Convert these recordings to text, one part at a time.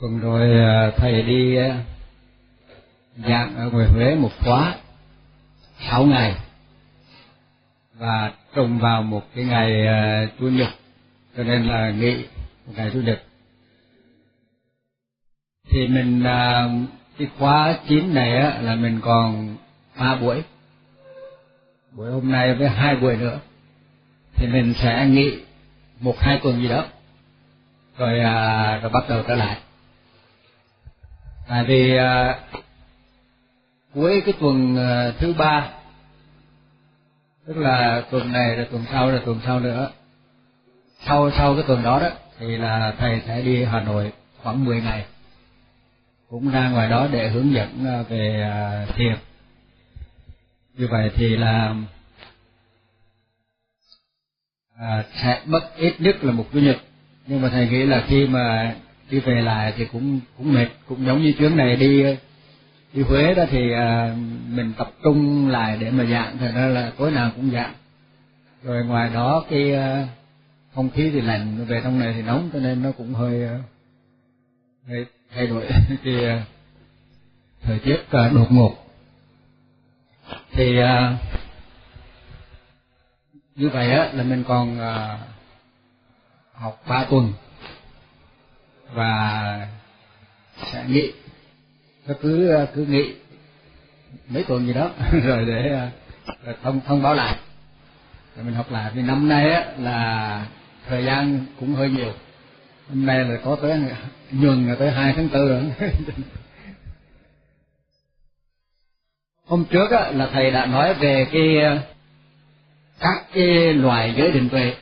cùng rồi à, thầy đi à, giảng ở ngoài Huế một khóa sáu ngày. Và trùng vào một cái ngày à, chủ nhật cho nên là nghỉ một ngày chủ nhật. Thì mình cái khóa chín này á, là mình còn ba buổi. Buổi hôm nay với hai buổi nữa. Thì mình sẽ nghỉ một hai tuần gì đó. Rồi rồi bắt đầu trở lại tại vì à, cuối cái tuần à, thứ ba tức là tuần này rồi tuần sau rồi tuần sau nữa sau sau cái tuần đó đó thì là thầy sẽ đi Hà Nội khoảng 10 ngày cũng ra ngoài đó để hướng dẫn à, về à, thiền. Như vậy thì là à, sẽ mất ít nhất là một chủ nhật. Nhưng mà thầy nghĩ là khi mà đi về lại thì cũng cũng mệt cũng giống như chuyến này đi đi Huế đó thì à, mình tập trung lại để mà dạng thì nó là tối nào cũng dạng rồi ngoài đó cái à, không khí thì lạnh về trong này thì nóng cho nên nó cũng hơi à, hơi thay đổi cái à, thời tiết à, đột ngột. Thì à, như vậy á là mình còn à, học ba tuần và sẽ nghỉ nó cứ ờ, cứ nghĩ mấy tuần gì đó, rồi để ờ, rồi thông thông báo lại. Rồi mình học lại, vì năm nay á là thời gian cũng hơi nhiều. Hôm nay là có tới nhuần, là tới hai tháng tư rồi. Hôm trước á là thầy đã nói về cái ờ, các cái loài giới định tuệ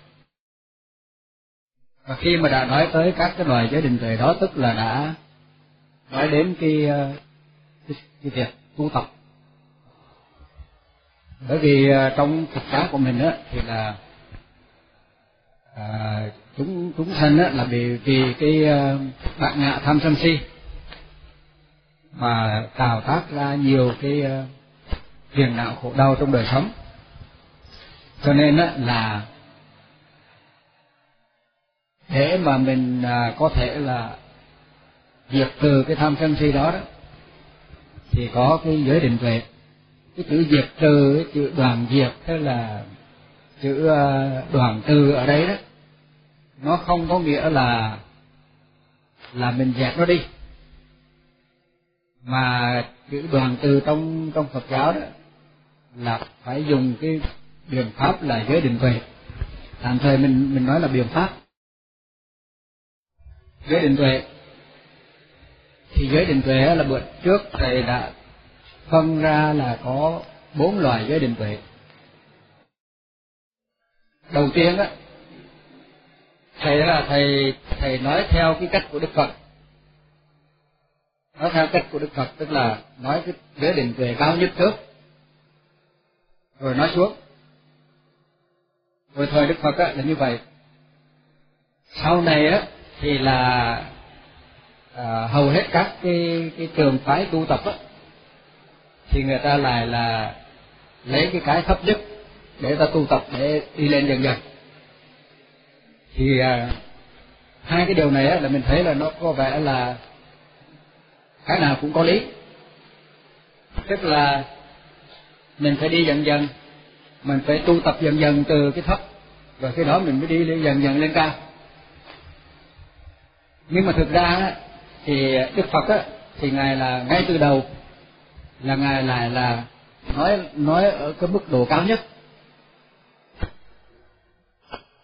và khi mà đã nói tới các cái loài giới định tuệ đó tức là đã nói đến cái ờ, cái, cái việc tu tập. Bởi vì ờ, trong thực tế của mình á thì là à, chúng chúng sanh á là vì vì cái bạn ngạ tham sân si mà tạo tác ra nhiều cái phiền não khổ đau trong đời sống. Cho nên á là để mà mình à, có thể là diệt từ cái tham sân si đó đó thì có cái giới định tuệ. Cái chữ diệt trừ cái chữ đoàn diệt tức là chữ à, đoàn từ ở đây đó nó không có nghĩa là là mình dẹp nó đi. Mà chữ đoàn từ trong trong Phật giáo đó là phải dùng cái biện pháp là giới định tuệ. Tạm thời mình mình nói là biện pháp giới định tuệ. Thì giới định tuệ là bữa trước thầy đã phân ra là có bốn loại giới định tuệ. Đầu tiên á, thầy là thầy thầy nói theo cái cách của đức phật. Nói theo cách của đức phật, tức là nói cái giới định tuệ cao nhất trước, rồi nói xuống. Rồi thời đức phật á là như vậy. Sau này á thì là à, hầu hết các cái cái trường phái tu tập á thì người ta lại là lấy cái cái thấp nhất để ta tu tập để đi lên dần dần. Thì à, hai cái điều này á là mình thấy là nó có vẻ là cái nào cũng có lý. Tức là mình phải đi dần dần mình phải tu tập dần dần từ cái thấp rồi khi đó mình mới đi dần dần lên cao nhưng mà thực ra thì đức phật á thì ngài là ngay từ đầu là ngài lại là nói nói ở cái mức độ cao nhất.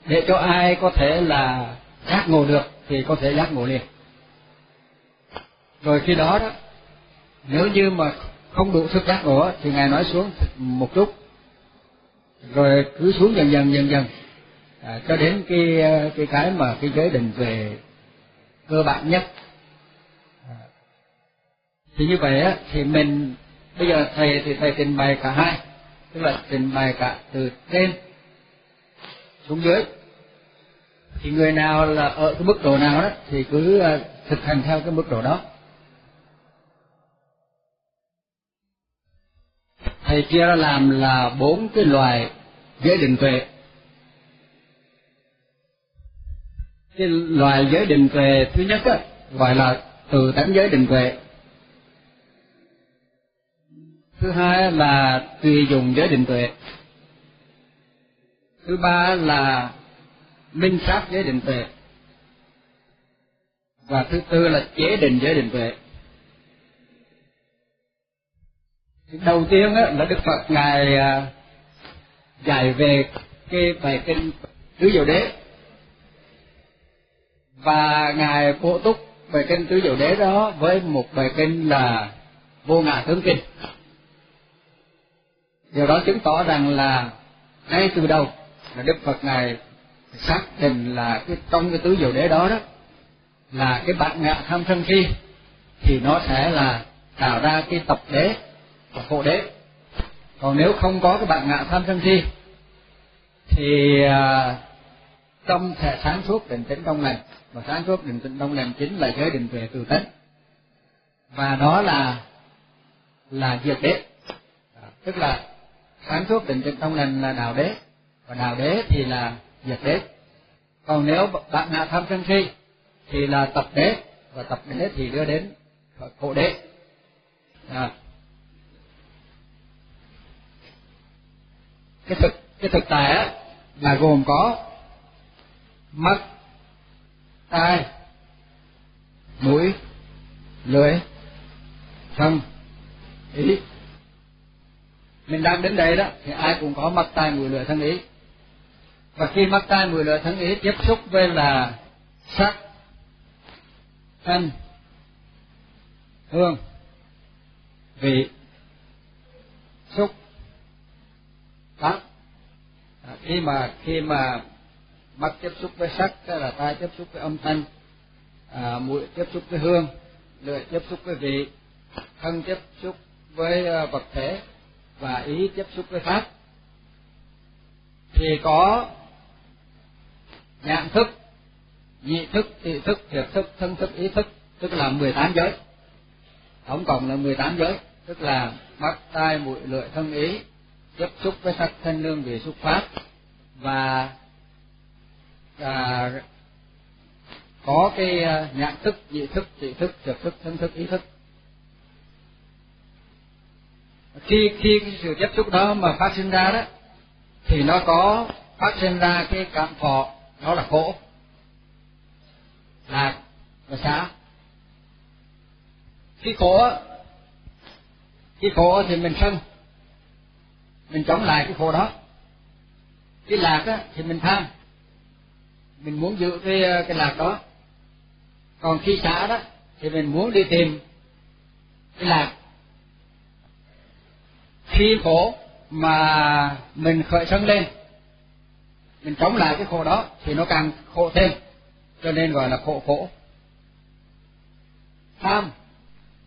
Để cho ai có thể là giác ngộ được thì có thể giác ngộ liền. Rồi khi đó đó nếu như mà không đủ sức giác ngộ thì ngài nói xuống một chút. Rồi cứ xuống dần dần dần dần. À, cho đến cái cái cái mà cái giới định về cơ bản nhất. Thì như vậy á, thì mình, bây giờ thầy thì thầy trình bày cả hai, tức là trình bày cả từ trên xuống dưới. Thì người nào là ở cái mức độ nào đó, thì cứ ờ, thực hành theo cái mức độ đó. Thầy chia ra làm là bốn cái loại giới định tuệ. Cái loài giới định tuệ thứ nhất á gọi là từ tánh giới định tuệ. Thứ hai là tùy dùng giới định tuệ. Thứ ba là minh sát giới định tuệ. Và thứ tư là chế định giới định tuệ. Đầu tiên á, là đức phật ngài à, dạy về cái bài kinh tứ diệu đế và ngài phổ túc bài kinh tứ diệu đế đó với một bài kinh là vô ngã tướng kinh. Điều đó chứng tỏ rằng là ngay từ đầu là đức phật ngài xác định là cái trong cái tứ diệu đế đó đó là cái bản ngã tham sân si, thì nó sẽ là tạo ra cái tập đế và khổ đế. Còn nếu không có cái bản ngã tham sân si, thì à, trong tâm sáng suốt định tĩnh trong lành. Và sáng suốt định tĩnh trong lành chính là giới định tuệ từ tánh. Và đó là là diệt đế. À, tức là sáng suốt định tĩnh trong lành là đạo đế. Và đạo đế thì là diệt đế. Còn nếu bạn ngã tham sân si thì là tập đế. Và tập đế thì đưa đến khổ đế. À. cái thực cái thực tại á là gồm có mắt, tai, mũi, lưỡi thân ý. Mình đang đến đây đó thì ai cũng có mắt, tai, mũi, lưỡi thân ý. Và khi mắt, tai, mũi, lưỡi thân ý tiếp xúc với là sắc thanh hương, vị, xúc tác khi mà khi mà mắt tiếp xúc với sắc tức là tai tiếp xúc với âm thanh à, mũi tiếp xúc với hương lưỡi tiếp xúc với vị thân tiếp xúc với à, vật thể và ý tiếp xúc với pháp. Thì có nhãn thức nhị thức thị thức thiệt thức thân thức ý thức tức là 18 giới. Tổng cộng là 18 giới tức là mắt tai mũi lưỡi thân ý tiếp xúc với sắc thân lương vị xúc pháp và à, có cái nhận nhãn thức dị thức trị thức trực thức thân thức ý thức. Khi khi cái sự tiếp xúc đó mà phát sinh ra đó thì nó có phát sinh ra cái cảm thọ đó là khổ. Lạc và xả khi khổ khi khổ thì mình sân. Mình chống lại cái khổ đó. Cái lạc á, thì mình tham mình muốn giữ cái ờ, cái lạc đó. Còn khi xả đó thì mình muốn đi tìm cái lạc. Khi khổ mà mình khởi sân lên mình chống lại cái khổ đó thì nó càng khổ thêm. Cho nên gọi là khổ khổ. Tham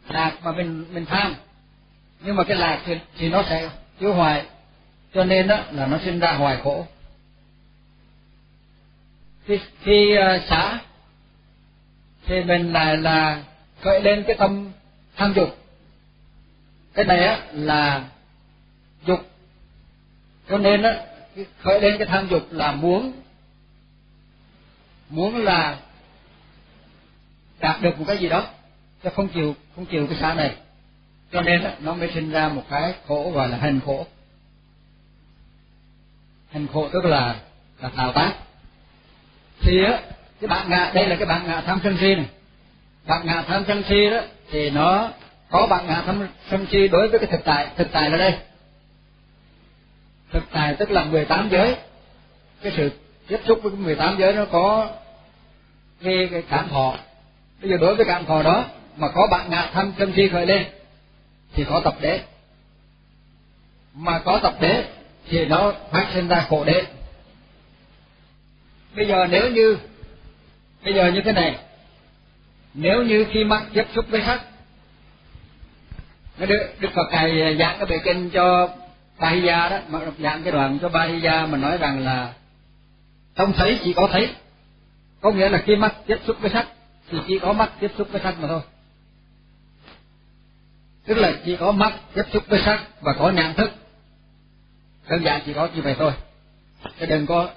lạc mà mình mình tham. Nhưng mà cái lạc thì, thì nó sẽ chứa hoài. Cho nên đó là nó sinh ra hoài khổ khi khi uh, xả thì mình à, lại là khởi lên cái tâm tham dục. Cái này á là dục. Cho nên á khởi lên cái tham dục là muốn. Muốn là đạt được một cái gì đó cho không chịu không chịu cái xã này. Cho nên á, nó mới sinh ra một cái khổ gọi là hành khổ. Hành khổ tức là là tạo tác thì á cái bạn ngạ đây là cái bạn ngạ tham sân si này. Bạn ngạ tham sân si đó thì nó có bạn ngạ tham sân si đối với cái thực tại thực tại là đây. Thực tại tức là 18 giới. Cái sự tiếp xúc với 18 giới nó có cái, cái cảm thọ. Bây giờ đối với cảm thọ đó mà có bạn ngạ tham sân si khởi lên thì có tập đế. Mà có tập đế thì nó phát sinh ra khổ đế bây giờ nếu như bây giờ như thế này. Nếu như khi mắt tiếp xúc với sắc Đức, Đức Phật thầy giảng cái bài kinh cho Ba Gia đó, mà giảng cái đoạn cho Ba Gia mà nói rằng là không thấy chỉ có thấy, có nghĩa là khi mắt tiếp xúc với sắc thì chỉ có mắt tiếp xúc với sắc mà thôi. Tức là chỉ có mắt tiếp xúc với sắc và có nhận thức. Đơn giản chỉ có như vậy thôi. Chứ đừng có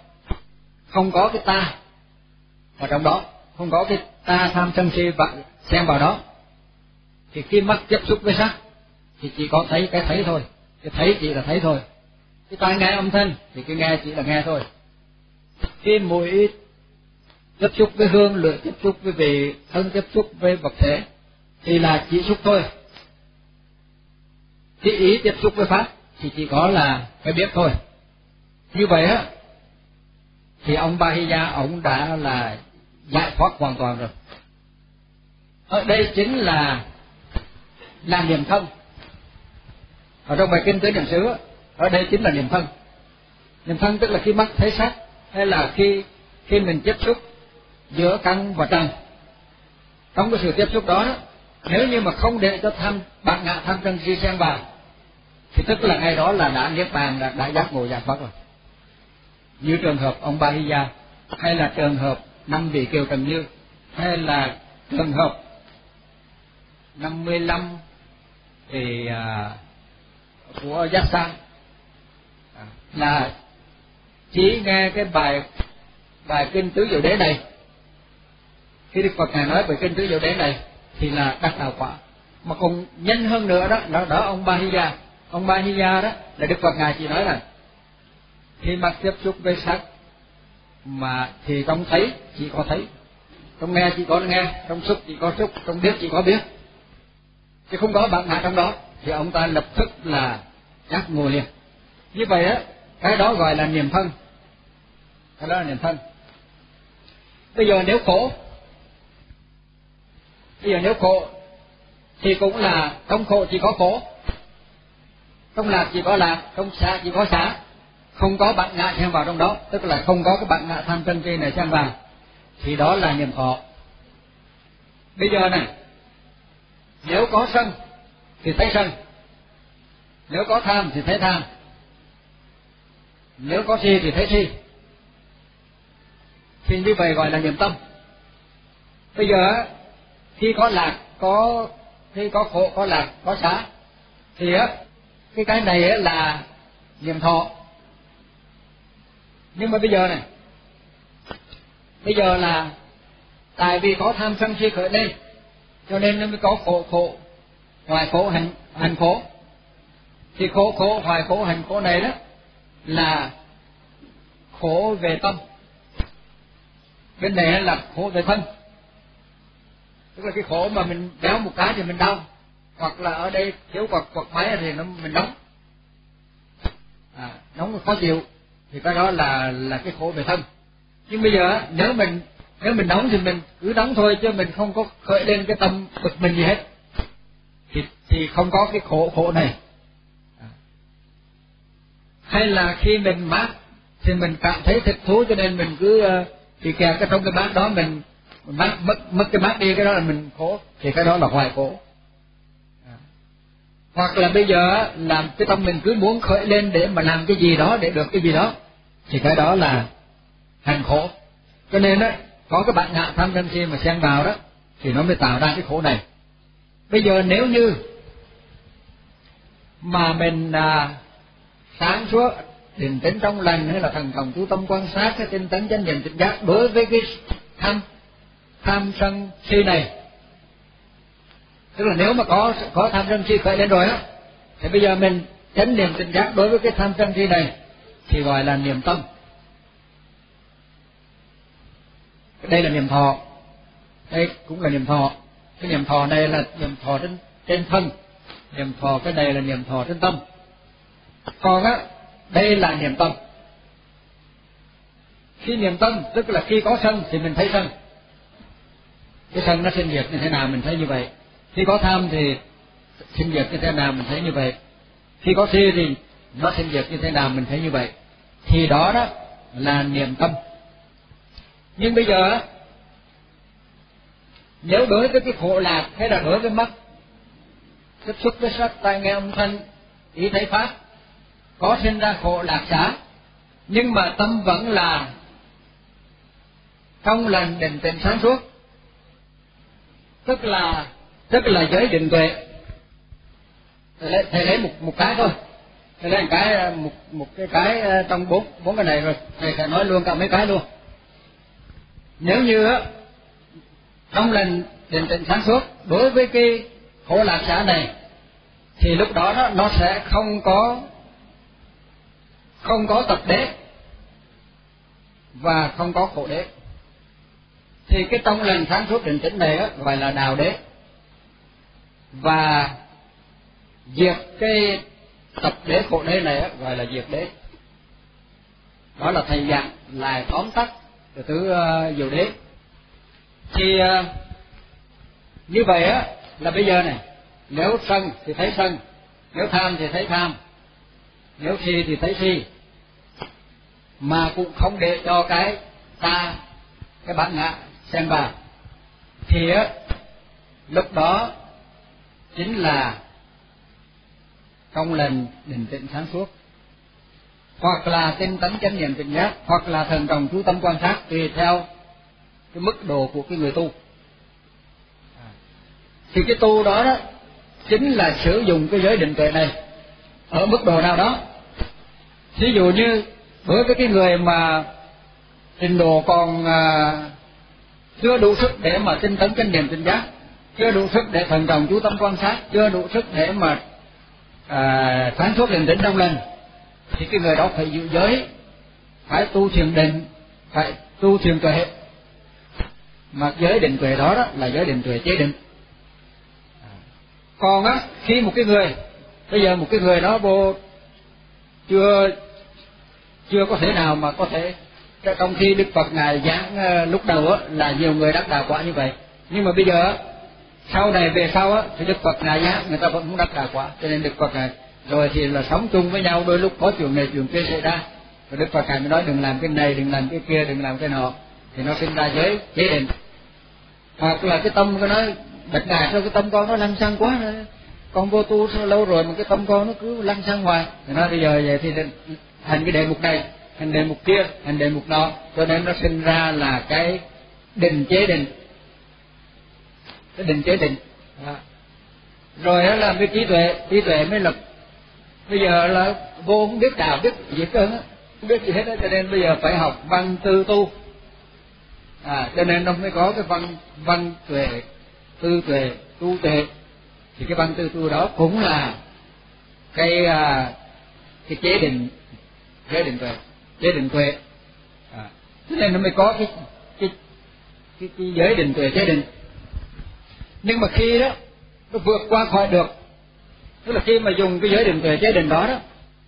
không có cái ta ở trong đó. Không có cái ta tham sân si và xem vào đó. Thì khi mắt tiếp xúc với sắc, thì chỉ có thấy cái thấy thôi. Cái thấy chỉ là thấy thôi. Cái tai nghe âm thanh thì cái nghe chỉ là nghe thôi. Khi mũi tiếp xúc với hương, lưỡi tiếp xúc với vị, thân tiếp xúc với vật thể, thì là chỉ xúc thôi. Khi ý tiếp xúc với pháp thì chỉ có là cái biết thôi. Như vậy á thì ông Bahiya ông đã là giải thoát hoàn toàn rồi. Ở đây chính là là niềm thân. Ở trong bài kinh tứ niệm xứ ở đây chính là niềm thân. Niềm thân tức là khi mắt thấy sắc hay là khi khi mình tiếp xúc giữa căn và trần. Trong cái sự tiếp xúc đó nếu như mà không để cho tham bạn ngạ tham sân si xen vào thì tức là ngay đó là đã niết bàn đã, đã giác ngộ giải thoát rồi như trường hợp ông Bahiya hay là trường hợp năm vị kiều trần như hay là trường hợp năm mươi lăm thì à, của giác sang à, là chỉ nghe cái bài bài kinh tứ diệu đế này. Khi đức phật ngài nói về kinh tứ diệu đế này thì là đắc đạo quả. Mà còn nhanh hơn nữa đó đó, đó ông Bahiya ông Bahiya đó là đức phật ngài chỉ nói là khi mắt tiếp xúc với sắc mà thì trong thấy chỉ có thấy. Trong nghe chỉ có nghe trong xúc chỉ có xúc trong biết chỉ có biết. Chứ không có bạn ngã trong đó, thì ông ta lập tức là giác ngộ liền. Như vậy á, cái đó gọi là niềm thân. Cái đó là niềm thân. Bây giờ nếu khổ, bây giờ nếu khổ, thì cũng là, trong khổ chỉ có khổ, trong lạc chỉ có lạc, trong xa chỉ có xả không có bạn ngạ xen vào trong đó, tức là không có cái bạn ngạ tham sân si này xen vào, thì đó là niềm thọ bây giờ này, nếu có sân thì thấy sân, nếu có tham thì thấy tham, nếu có si thì thấy si. Thì như vậy gọi là niềm tâm. Bây giờ khi có lạc, có, khi có khổ, có lạc, có xả thì á, cái cái này là niềm thọ nhưng mà bây giờ này bây giờ là tại vì có tham sân si khởi lên cho nên nó mới có khổ khổ hoài khổ hành hành khổ. Thì khổ khổ hoài khổ hành khổ này đó là khổ về tâm. Bên này là khổ về thân. Tức là cái khổ mà mình béo một cái thì mình đau hoặc là ở đây thiếu quạt quạt máy thì nó mình nóng à, nóng khó chịu thì cái đó là là cái khổ về thân. Nhưng bây giờ nếu mình nếu mình đóng thì mình cứ đóng thôi, chứ mình không có khởi lên cái tâm bực mình gì hết. Thì thì không có cái khổ khổ này. À. Hay là khi mình mát thì mình cảm thấy thích thú, cho nên mình cứ ờ, thì kẹt cái trong cái bát đó mình mất mất mất cái bát đi, cái đó là mình khổ. Thì cái đó là hoài khổ hoặc là bây giờ làm cái tâm mình cứ muốn khởi lên để mà làm cái gì đó để được cái gì đó thì cái đó là hành khổ. Cho nên đó có cái bạn ngạ tham sân si mà xen vào đó thì nó mới tạo ra cái khổ này. Bây giờ nếu như mà mình à, sáng suốt định tĩnh trong lành hay là thần trọng chú tâm quan sát cái tinh tấn chánh niệm tỉnh giác đối với cái tham tham sân si này tức là nếu mà có có tham sân si khởi lên rồi á, thì bây giờ mình chánh niệm tỉnh giác đối với cái tham sân si này thì gọi là niệm tâm. Đây là niệm thọ. Đây cũng là niệm thọ. Cái niệm thọ này là niệm thọ trên trên thân. Niệm thọ cái này là niệm thọ trên tâm. Còn á, đây là niệm tâm. Khi niệm tâm, tức là khi có sân thì mình thấy sân. Cái sân nó sinh diệt như thế nào mình thấy như vậy khi có tham thì sinh diệt như thế nào mình thấy như vậy. Khi có si thì nó sinh diệt như thế nào mình thấy như vậy. Thì đó đó là niềm tâm. Nhưng bây giờ, nếu đối với cái khổ lạc hay là đối với mắt tiếp xúc với sắc tai nghe âm thanh, ý thấy pháp, có sinh ra khổ lạc xả nhưng mà tâm vẫn là trong lành định tịnh sáng suốt, tức là tức là giới định tuệ. Thầy lấy, thầy lấy một một cái thôi. Thầy lấy một cái ờ, một một cái cái ờ, trong bốn bốn cái này rồi. Thầy sẽ nói luôn cả mấy cái luôn. Nếu như á trong lần định tĩnh sáng suốt đối với cái khổ lạc xã này thì lúc đó nó nó sẽ không có không có tập đế và không có khổ đế. Thì cái tông lần sáng suốt định tĩnh này á, gọi là đào đế và diệt cái tập đế khổ đế này gọi là diệt đế. Đó là thầy dạng lại tóm tắt từ tứ ờ, diệu đế. Thì ờ, như vậy á, là bây giờ này, nếu sân thì thấy sân, nếu tham thì thấy tham, nếu si thì thấy si mà cũng không để cho cái ta, cái bản ngã xem vào. Thì á, lúc đó chính là công lành định tĩnh sáng suốt. Hoặc là tinh tấn chánh niệm tỉnh giác hoặc là thần đồng chú tâm quan sát tùy theo cái mức độ của cái người tu. Thì cái tu đó đó chính là sử dụng cái giới định tuệ này ở mức độ nào đó. Ví dụ như đối với cái người mà trình độ còn à, chưa đủ sức để mà tinh tấn chánh niệm tỉnh giác chưa đủ sức để thần đồng chú tâm quan sát chưa đủ sức để mà à, sáng suốt định tĩnh trong lần thì cái người đó phải giữ giới phải tu thiền định phải tu thiền tuệ. Mà giới định tuệ đó, đó là giới định tuệ chế định. Còn á khi một cái người bây giờ một cái người đó vô chưa chưa có thể nào mà có thể trong khi đức phật ngài giảng ờ, lúc đầu á là nhiều người đắc đạo quả như vậy. Nhưng mà bây giờ sau này về sau á, thì đức phật này á, người ta vẫn muốn đắc đạo quả. Cho nên đức phật này, rồi thì là sống chung với nhau, đôi lúc có chuyện này, chuyện kia xảy ra. Rồi đức phật này mới nói, đừng làm cái này, đừng làm cái kia, đừng làm cái nọ. Thì nó sinh ra giới chế định. Hoặc là cái tâm nó nói bạch đà sao cái tâm con nó lăng xăng quá rồi. Con vô tu lâu rồi mà cái tâm con nó cứ lăng xăng hoài. Thì nó bây giờ vậy thì thành cái đề mục này, thành đề mục kia, thành đề mục nọ. Cho nên nó sinh ra là cái định, chế định cái định chế định. À. rồi đó là cái trí tuệ trí tuệ mới lập. Bây giờ là vô không biết đạo biết gì cơ không biết gì hết đó cho nên bây giờ phải học văn tư tu. À cho nên nó mới có cái văn văn tuệ tư tuệ tu tuệ. Thì cái văn tư tu đó cũng là cái à, cái chế định chế định tuệ chế định tuệ. À, cho nên nó mới có cái cái cái, cái giới định tuệ chế định nhưng mà khi đó, nó vượt qua khỏi được. Tức là khi mà dùng cái giới định về chế định đó đó,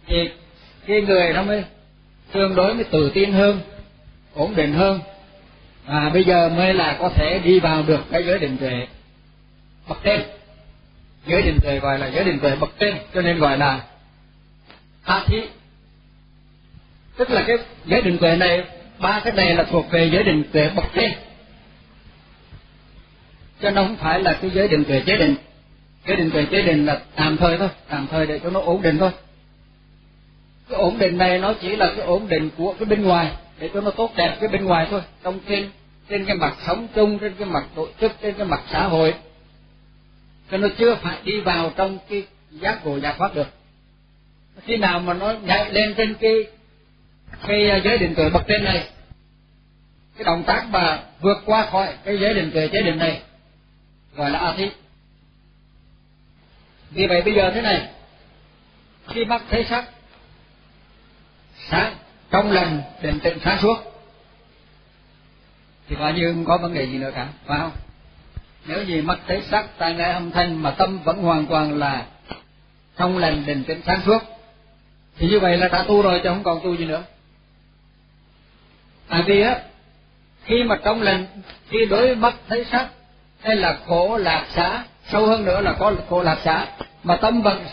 thì cái người nó mới tương đối, mới tự tin hơn, ổn định hơn. Và bây giờ mới là có thể đi vào được cái giới định tuệ bậc trên. Giới định tuệ gọi là giới định tuệ bậc trên, cho nên gọi là tha thí tức là cái giới định tuệ này, ba cái này là thuộc về giới định tuệ bậc trên cho nó không phải là cái giới định tuệ chế định. Giới định tuệ chế định là tạm thời thôi, tạm thời để cho nó ổn định thôi. Cái ổn định này nó chỉ là cái ổn định của cái bên ngoài, để cho nó tốt đẹp cái bên ngoài thôi. Trong trên trên cái mặt sống chung, trên cái mặt tổ chức, trên cái mặt xã hội. Cho nó chưa phải đi vào trong cái giác ngộ giải thoát được. Khi nào mà nó nhảy lên trên cái cái giới định tuệ bậc trên này, cái động tác mà vượt qua khỏi cái giới định tuệ chế định này gọi là a thí vì vậy bây giờ thế này, khi mắt thấy sắc sáng trong lành, định tịnh sáng suốt, thì coi như không có vấn đề gì nữa cả, phải không? Nếu gì mắt thấy sắc tai nghe âm thanh mà tâm vẫn hoàn toàn là trong lành, định tĩnh sáng suốt, thì như vậy là đã tu rồi chứ không còn tu gì nữa. Tại vì á, khi mà trong lành, khi đối mắt thấy sắc hay là khổ lạc xã sâu hơn nữa là có khổ lạc xã mà tâm vẫn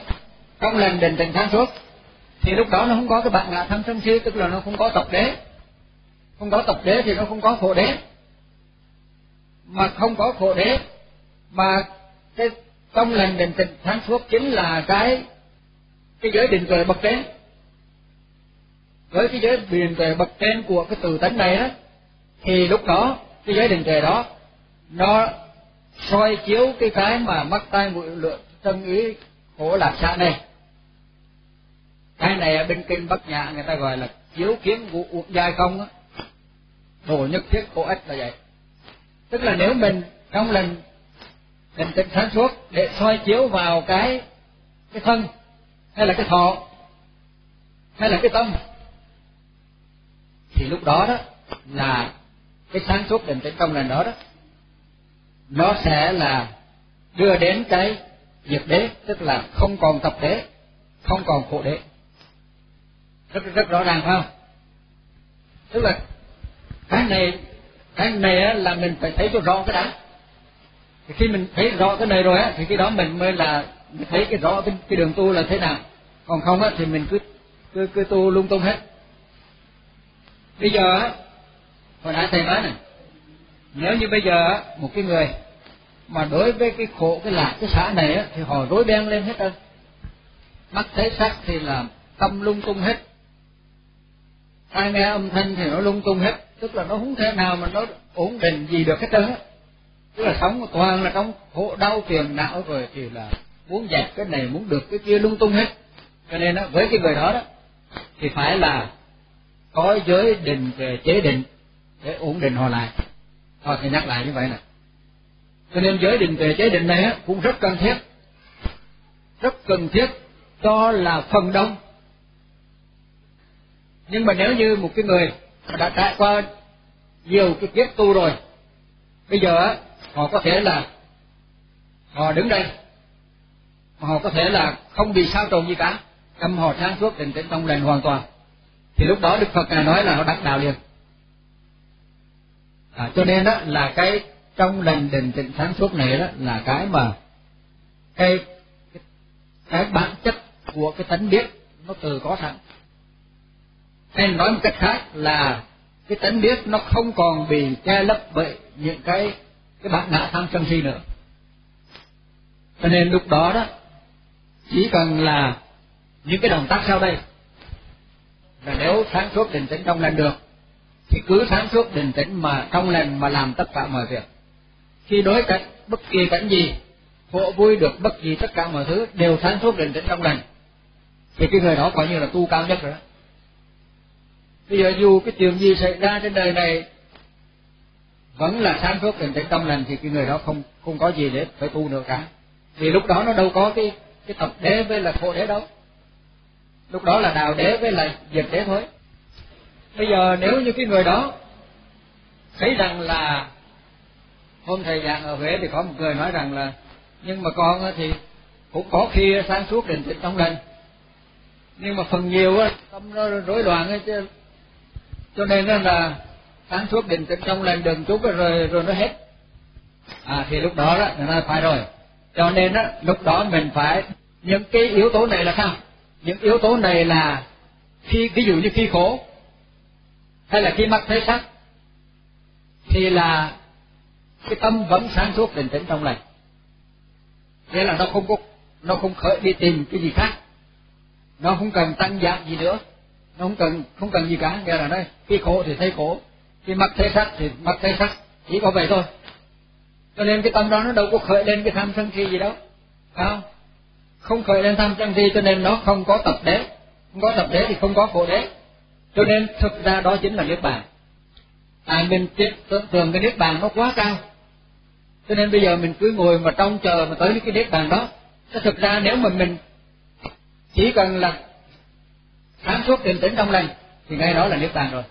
trong lành định tình sáng suốt, thì lúc đó nó không có cái bạn ngã tham sân si, tức là nó không có tập đế. Không có tập đế thì nó không có khổ đế. Mà không có khổ đế, mà cái trong lành định tình sáng suốt chính là cái cái giới định tuệ bậc trên. Với cái giới định tuệ bậc trên của cái từ tánh này đó thì lúc đó, cái giới định tuệ đó, nó soi chiếu cái cái mà mắc tai mũi lưỡi thân ý khổ lạc xã này. Cái này ở bên kinh bắc nhã người ta gọi là chiếu kiến vụ uổng dài không á. Đồ nhất thiết khổ ích là vậy. Tức là nếu mình trong lành định tĩnh sáng suốt để soi chiếu vào cái cái thân, hay là cái thọ, hay là cái tâm, thì lúc đó đó là cái sáng suốt định tĩnh trong lành đó đó nó sẽ là đưa đến cái diệt đế tức là không còn tập đế không còn khổ đế. Rất rất rõ ràng phải không? Tức là cái này cái này là mình phải thấy cho rõ cái đã. Thì khi mình thấy rõ cái này rồi á thì cái đó mình mới là mình thấy cái rõ cái, cái đường tu là thế nào. Còn không á thì mình cứ cứ cứ tu lung tung hết. Bây giờ á hồi nãy thầy nói này nếu như bây giờ một cái người mà đối với cái khổ cái lạc cái xã này thì họ rối beng lên hết rồi. Mắt thấy sắc thì là tâm lung tung hết. Tai nghe âm thanh thì nó lung tung hết. Tức là nó không thể nào mà nó ổn định gì được hết trơn á. Tức là sống toàn là trong khổ đau phiền não rồi thì là muốn dẹp cái này muốn được cái kia lung tung hết. Cho nên đó, với cái người đó đó thì phải là có giới định về chế định để ổn định họ lại thôi thì nhắc lại như vậy nè. Cho nên giới định về chế định này á, cũng rất cần thiết. Rất cần thiết cho là phần đông. Nhưng mà nếu như một cái người mà đã trải qua nhiều cái kiếp tu rồi bây giờ á, họ có thể là họ đứng đây. Họ có thể là không bị sao trộn gì cả. Tâm họ sáng suốt định tĩnh trong lành hoàn toàn. Thì lúc đó đức phật ngài nói là họ đắc đạo liền à, cho nên đó là cái trong lành định tịnh sáng suốt này đó là cái mà cái cái, cái bản chất của cái tánh biết nó từ có sẵn. Hay nói một cách khác là cái tánh biết nó không còn bị che lấp bởi những cái cái bản ngã tham sân si nữa. Cho nên lúc đó đó chỉ cần là những cái động tác sau đây là nếu sáng suốt định tĩnh trong lành được thì cứ sáng suốt định tĩnh mà trong lành mà làm tất cả mọi việc. Khi đối cảnh bất kỳ cảnh gì, hộ vui được bất kỳ tất cả mọi thứ đều sáng suốt định tĩnh trong lành. Thì cái người đó coi như là tu cao nhất rồi đó. Bây giờ dù cái chuyện gì xảy ra trên đời này vẫn là sáng suốt định tĩnh tâm lành thì cái người đó không không có gì để phải tu nữa cả. Vì lúc đó nó đâu có cái cái tập đế với là khổ đế đâu. Lúc đó là đào đế với là diệt đế thôi bây giờ nếu như cái người đó thấy rằng là hôm thầy giảng ở huế thì có một người nói rằng là, nhưng mà con thì cũng có khi sáng suốt định tĩnh trong lành nhưng mà phần nhiều á, tâm nó rối loạn ấy chứ cho nên nó là sáng suốt định tĩnh trong lành đừng chút rồi rồi nó hết. À thì lúc đó đó là phải rồi. Cho nên á, lúc đó mình phải, những cái yếu tố này là sao? Những yếu tố này là khi, ví dụ như khi khổ hay là khi mắt thấy sắc, thì là cái tâm vẫn sáng suốt bình tĩnh trong lành. Nghĩa là nó không có, nó không khởi đi tìm cái gì khác. Nó không cần tăng giảm gì nữa. Nó không cần không cần gì cả. Nghĩa là đây khi khổ thì thấy khổ. Khi mắt thấy sắc thì mắt thấy sắc. Chỉ có vậy thôi. Cho nên cái tâm đó nó đâu có khởi lên cái tham sân si gì đâu. Phải không? Không khởi lên tham sân si cho nên nó không có tập đế. Không có tập đế thì không có khổ đế cho nên thực ra đó chính là niết bàn. Tại mình tưởng tượng cái niết bàn nó quá cao. Cho nên bây giờ mình cứ ngồi mà trông chờ mà tới cái niết bàn đó. Chứ thực ra nếu mà mình chỉ cần là sáng suốt tiền tĩnh trong lành, thì ngay đó là niết bàn rồi.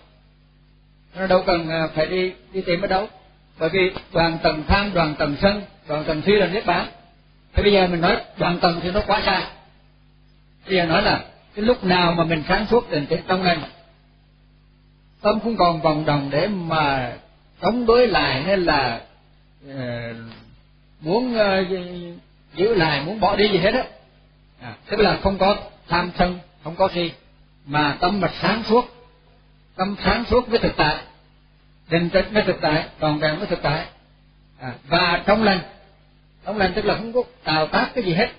Nó đâu cần à, phải đi đi tìm ở đâu. Bởi vì đoàn tầng tham, đoàn tầng sân, đoàn tầng suy là niết bàn. Thế bây giờ mình nói đoàn tầng thì nó quá xa. Bây giờ nói là cái lúc nào mà mình sáng suốt tiền tĩnh trong lành tâm không còn vòng đồng để mà chống đối lại hay là uh, muốn uh, giữ lại muốn bỏ đi gì hết á. À, tức là không có tham sân không có si mà tâm mà sáng suốt. Tâm sáng suốt với thực tại định tĩnh với thực tại toàn vẹn với thực tại. À, và trong lành trong lành tức là không có tạo tác cái gì hết.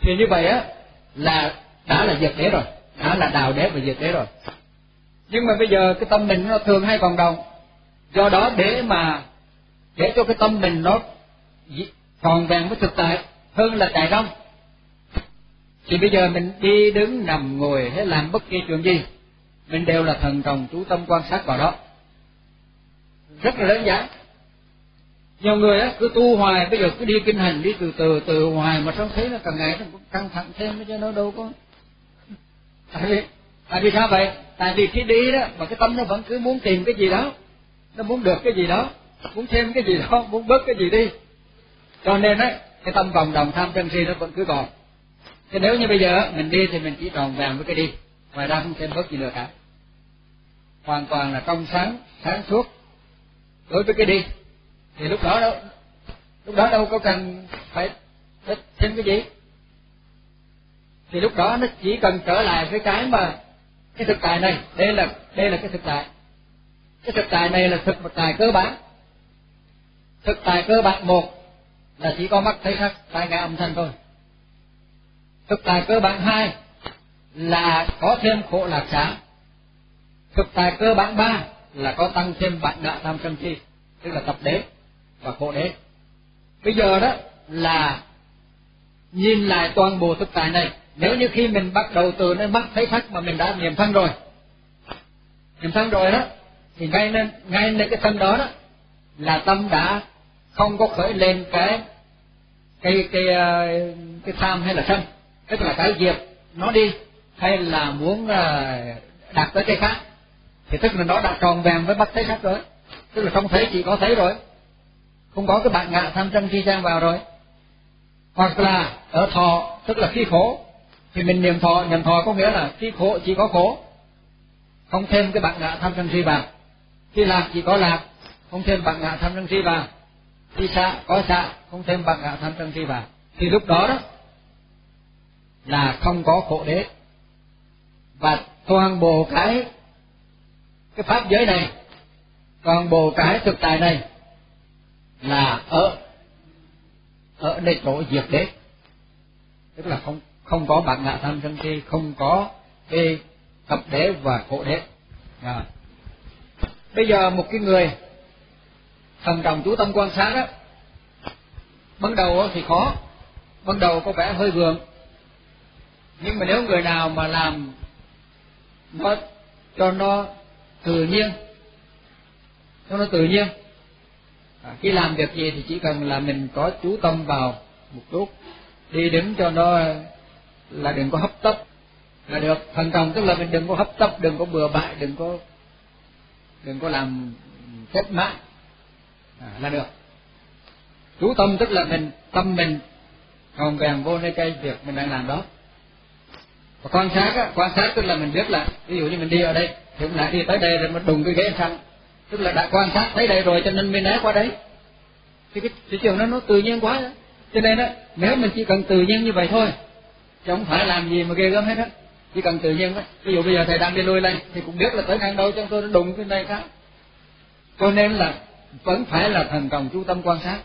Thì như vậy á là đã là diệt đế rồi đã là đào đế và diệt đế rồi nhưng mà bây giờ cái tâm mình nó thường hay còn đồng do đó để mà để cho cái tâm mình nó còn vẹn với thực tại hơn là chạy rong thì bây giờ mình đi đứng nằm ngồi hay làm bất kỳ chuyện gì, mình đều là thần đồng chú tâm quan sát vào đó. Rất là đơn giản. Nhiều người á, cứ tu hoài, bây giờ cứ đi kinh hành, đi từ từ từ hoài mà sống thấy nó càng ngày nó cũng căng thẳng thêm, chứ nó đâu có tại vì tại vì sao vậy? Tại vì khi đi đó, mà cái tâm nó vẫn cứ muốn tìm cái gì đó, nó muốn được cái gì đó, muốn thêm cái gì đó, muốn bớt cái gì đi. Cho nên á, cái tâm vòng đồng tham sân si nó vẫn cứ còn. Thế nếu như bây giờ mình đi thì mình chỉ tròn vàng với cái đi, ngoài ra không thêm bớt gì nữa cả. Hoàn toàn là trong sáng sáng suốt. Đối với cái đi, thì lúc đó đâu, lúc đó đâu có cần phải thêm cái gì. Thì lúc đó nó chỉ cần trở lại với cái mà cái thực tại này, đây là đây là cái thực tại. Cái thực tại này là thực tại cơ bản. Thực tại cơ bản một là chỉ có mắt thấy sắc, tai nghe âm thanh thôi. Thực tại cơ bản hai là có thêm khổ lạc xả thực tại cơ bản ba là có tăng thêm bạn đạo tam sân si, tức là tập đế và khổ đế. Bây giờ đó là nhìn lại toàn bộ thực tại này nếu như khi mình bắt đầu từ nơi mắt thấy sắc mà mình đã niệm thân rồi niệm thân rồi đó thì ngay nên ngay nên cái thân đó đó là tâm đã không có khởi lên cái cái cái cái, cái tham hay là sân. Tức là cái diệt nó đi hay là muốn ờ, đạt tới cái khác thì tức là nó đã tròn vẹn với bắt thấy sắc rồi tức là không thấy chỉ có thấy rồi. Không có cái bạn ngạ tham sân chi sang vào rồi. Hoặc là ở thọ tức là khi khổ thì mình niệm thọ niệm thọ có nghĩa là khi khổ chỉ có khổ. Không thêm cái bạn ngạ tham sân si vào. Khi lạc chỉ có lạc không thêm bạn ngạ tham sân si vào. Khi xạ có xạ không thêm bạn ngạ tham sân si vào. Thì lúc đó đó là không có khổ đế. Và toàn bộ cái cái pháp giới này, toàn bộ cái thực tại này là ở ở nơi chỗ diệt đế. Tức là không không có bản ngã tham sân si không có cái tập đế và khổ đế à. bây giờ một cái người thần đồng chú tâm quan sát á ban đầu thì khó ban đầu có vẻ hơi vượng nhưng mà nếu người nào mà làm nó cho nó tự nhiên cho nó tự nhiên à, khi làm việc gì thì chỉ cần là mình có chú tâm vào một chút đi đứng cho nó là đừng có hấp tấp. Là được thần công tức là mình đừng có hấp tấp đừng có bừa bãi đừng có đừng có làm chết mãi à, là được. Chú tâm tức là mình tâm mình còn vàng vô nơi cái việc mình đang làm đó. Và quan sát á, quan sát tức là mình biết là ví dụ như mình đi ở đây thì cũng lại đi tới đây rồi mình đùng cái ghế sang tức là đã quan sát thấy đây rồi cho nên mình né qua đấy. Thì cái cái trường nó nó tự nhiên quá đó. cho nên đó nếu mình chỉ cần tự nhiên như vậy thôi chứ không phải làm gì mà ghê gớm hết á. Chỉ cần tự nhiên đó. Ví dụ bây giờ thầy đang đi lui lên, thì cũng biết là tới ngang đâu cho tôi nó đụng cái này khác. Cho nên là vẫn phải là thần trọng chú tâm quan sát.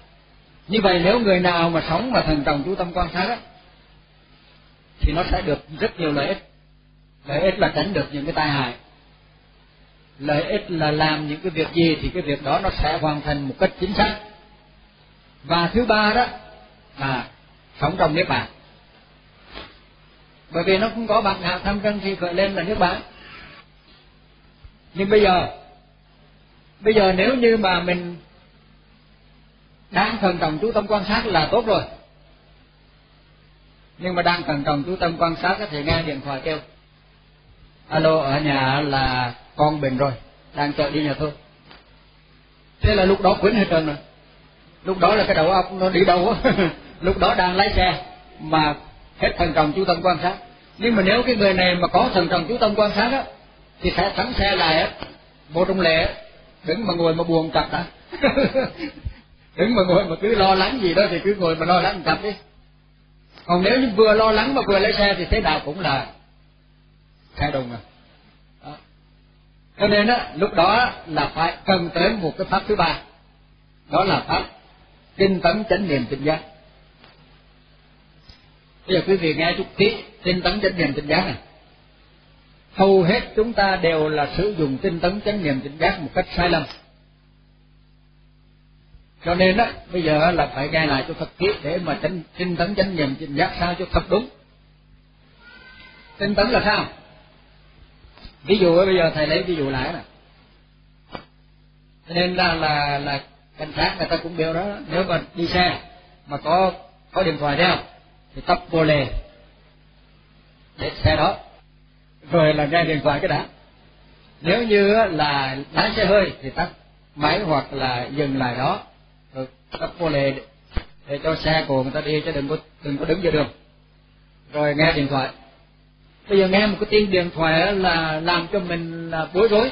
Như vậy nếu người nào mà sống mà thần trọng chú tâm quan sát á, thì nó sẽ được rất nhiều lợi ích. Lợi ích là tránh được những cái tai hại. Lợi ích là làm những cái việc gì thì cái việc đó nó sẽ hoàn thành một cách chính xác. Và thứ ba đó là sống trong niết bàn bởi vì nó không có bạn nào tham sân si khởi lên là nước bạn. Nhưng bây giờ bây giờ nếu như mà mình đang thần trọng chú tâm quan sát là tốt rồi. Nhưng mà đang thần trọng chú tâm quan sát thì nghe điện thoại kêu, alo, ở nhà là con bệnh rồi, đang chờ đi nhà thôi. Thế là lúc đó quýnh hết trơn rồi. Lúc đó là cái đầu óc nó đi đâu á. Lúc đó đang lái xe mà hết thần trọng chú tâm quan sát. Nhưng mà nếu cái người này mà có thần trọng chú tâm quan sát á, thì sẽ thắng xe lại á. Vô trong lệ đứng mà ngồi mà buồn cặp đã đứng mà ngồi mà cứ lo lắng gì đó thì cứ ngồi mà lo lắng cặp đi. Còn nếu như vừa lo lắng mà vừa lấy xe thì thế nào cũng là xe đùng à. Đó. cho nên á, lúc đó là phải cần tới một cái pháp thứ ba. Đó là pháp kinh tấn chánh niệm tỉnh giác bây giờ quý vị nghe chút kỹ tinh tấn chánh niệm tỉnh giác này. Hầu hết chúng ta đều là sử dụng tinh tấn chánh niệm tỉnh giác một cách sai lầm. Cho nên đó bây giờ là phải nghe lại cho thật kỹ để mà tinh, tinh tấn chánh niệm tỉnh giác sao cho thật đúng. Tinh tấn là sao? Ví dụ bây giờ thầy lấy ví dụ lại nè. Nên là là là cảnh sát người ta cũng đều đó nếu mà đi xe mà có có điện thoại đeo thì tấp vô lề. Để xe đó. Rồi là nghe điện thoại cái đã. Nếu như là lái xe hơi thì tắt máy hoặc là dừng lại đó. Rồi tấp vô lề để cho xe của người ta đi chứ đừng có đừng có đứng giữa đường. Rồi nghe điện thoại. Bây giờ nghe một cái tin điện thoại là làm cho mình là bối rối.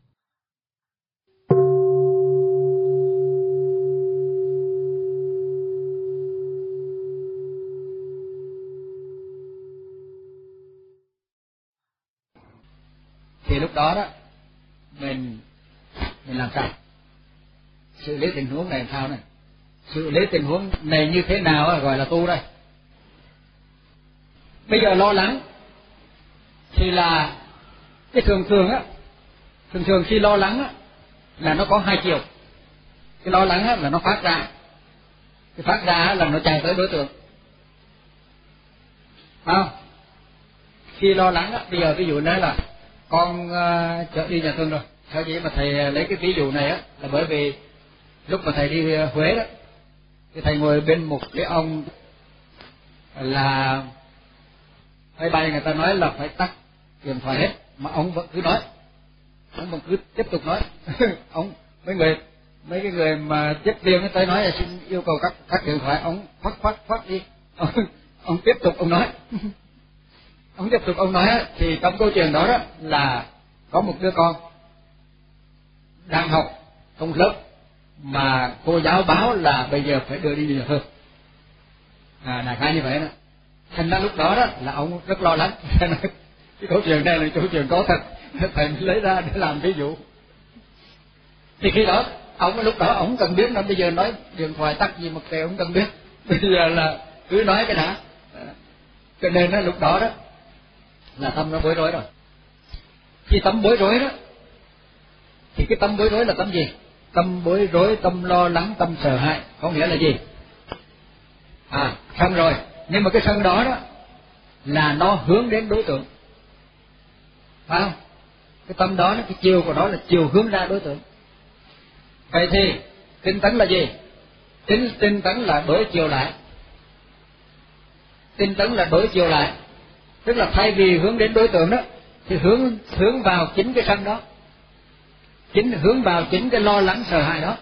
Thì lúc đó đó, mình mình làm sao? Xử lý tình huống này làm sao này? Xử lý tình huống này như thế nào gọi là tu đây. Bây giờ lo lắng thì là cái thường thường á, thường thường khi lo lắng á, là nó có hai chiều. Cái lo lắng á, là nó phát ra. Cái phát ra là nó chạy tới đối tượng. Không? Khi lo lắng á, bây giờ ví dụ nói là con uh, chở đi nhà thương rồi. Theo vậy mà thầy à, lấy cái ví dụ này á là bởi vì lúc mà thầy đi à, huế đó thì thầy ngồi bên một cái ông là máy bay người ta nói là phải tắt điện thoại hết mà ông vẫn cứ nói. Ông vẫn cứ tiếp tục nói. Ông mấy người mấy cái người mà tiếp viên tới nói là xin yêu cầu các các điện thoại ông phát phát phát đi. Ông, ông tiếp tục ông nói. ông tiếp tục, ông nói thì trong câu chuyện đó đó là có một đứa con đang học trong lớp mà cô giáo báo là bây giờ phải đưa đi nhiều hơn. À đại khái như vậy đó. Thành ra lúc đó đó là ông rất lo lắng. Cái câu chuyện này là câu chuyện có thật, thầy lấy ra để làm ví dụ. Thì khi đó, ông, lúc đó ông cần biết nó bây giờ nói điện thoại tắt gì một kề ông cần biết. Bây giờ là cứ nói cái đã. Cho nên nó lúc đó đó là tâm nó bối rối rồi. Khi tâm bối rối đó, thì cái tâm bối rối là tâm gì? Tâm bối rối, tâm lo lắng, tâm sợ hãi. Có nghĩa là gì? À sân rồi. Nhưng mà cái sân đó đó là nó hướng đến đối tượng. Phải không? Cái tâm đó cái chiều của nó là chiều hướng ra đối tượng. Vậy thì, tinh tấn là gì? Tinh tinh tấn là đối chiều lại. Tinh tấn là đối chiều lại tức là thay vì hướng đến đối tượng đó thì hướng hướng vào chính cái sân đó. Chính hướng vào chính cái lo lắng sợ hãi đó.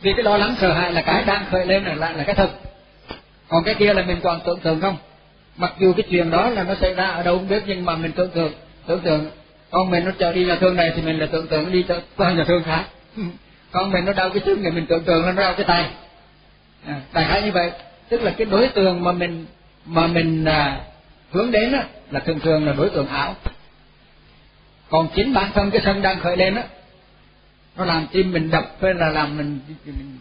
Vì cái lo lắng sợ hãi là cái đang khởi lên là lại là cái thực còn cái kia là mình còn tưởng tượng không? Mặc dù cái chuyện đó là nó xảy ra ở đâu cũng biết nhưng mà mình tưởng tượng tưởng tượng. Con mình nó chờ đi nhà thương này thì mình là tưởng tượng đi cho qua nhà thương khác. Con mình nó đau cái chân thì mình tưởng tượng nó đau cái tay. À, đại khái như vậy. Tức là cái đối tượng mà mình mà mình à, hướng đến á, là thường thường là đối tượng ảo. Còn chính bản thân cái sân đang khởi lên á nó làm tim mình đập hay là làm mình, mình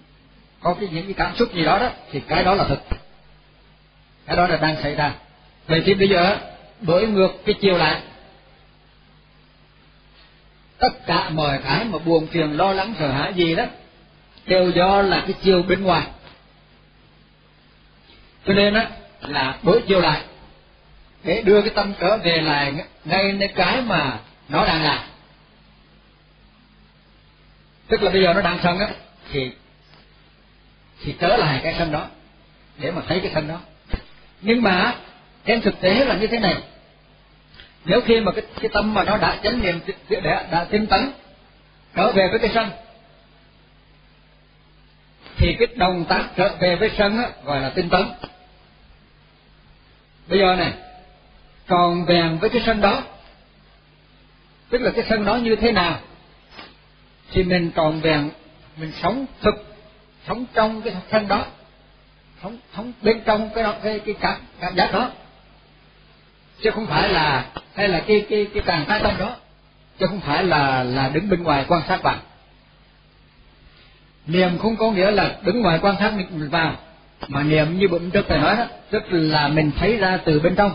có cái những cái cảm xúc gì đó đó thì cái đó là thực. Cái đó là đang xảy ra. Vậy thì bây giờ đổi ngược cái chiều lại. Tất cả mọi cái mà buồn phiền lo lắng sợ hãi gì đó đều do là cái chiều bên ngoài. Cho nên á là đối chiều lại để đưa cái tâm trở về lại ngay đến cái mà nó đang làm. Tức là bây giờ nó đang sân á thì thì trở lại cái sân đó để mà thấy cái sân đó. Nhưng mà trên thực tế là như thế này. Nếu khi mà cái, cái tâm mà nó đã chánh niệm đã, đã tinh tấn trở về với cái sân thì cái động tác trở về với sân á, gọi là tinh tấn. Bây giờ này còn vẹn với cái sân đó. Tức là cái sân đó như thế nào? Thì mình còn vẹn mình sống thực sống trong cái sân đó sống sống bên trong cái đó, cái cái cảm cảm giác đó. Chứ không phải là hay là cái cái cái trạng thái tâm đó. Chứ không phải là là đứng bên ngoài quan sát bạn. Niệm không có nghĩa là đứng ngoài quan sát mình vào mà niệm như bụng trước thầy nói đó tức là mình thấy ra từ bên trong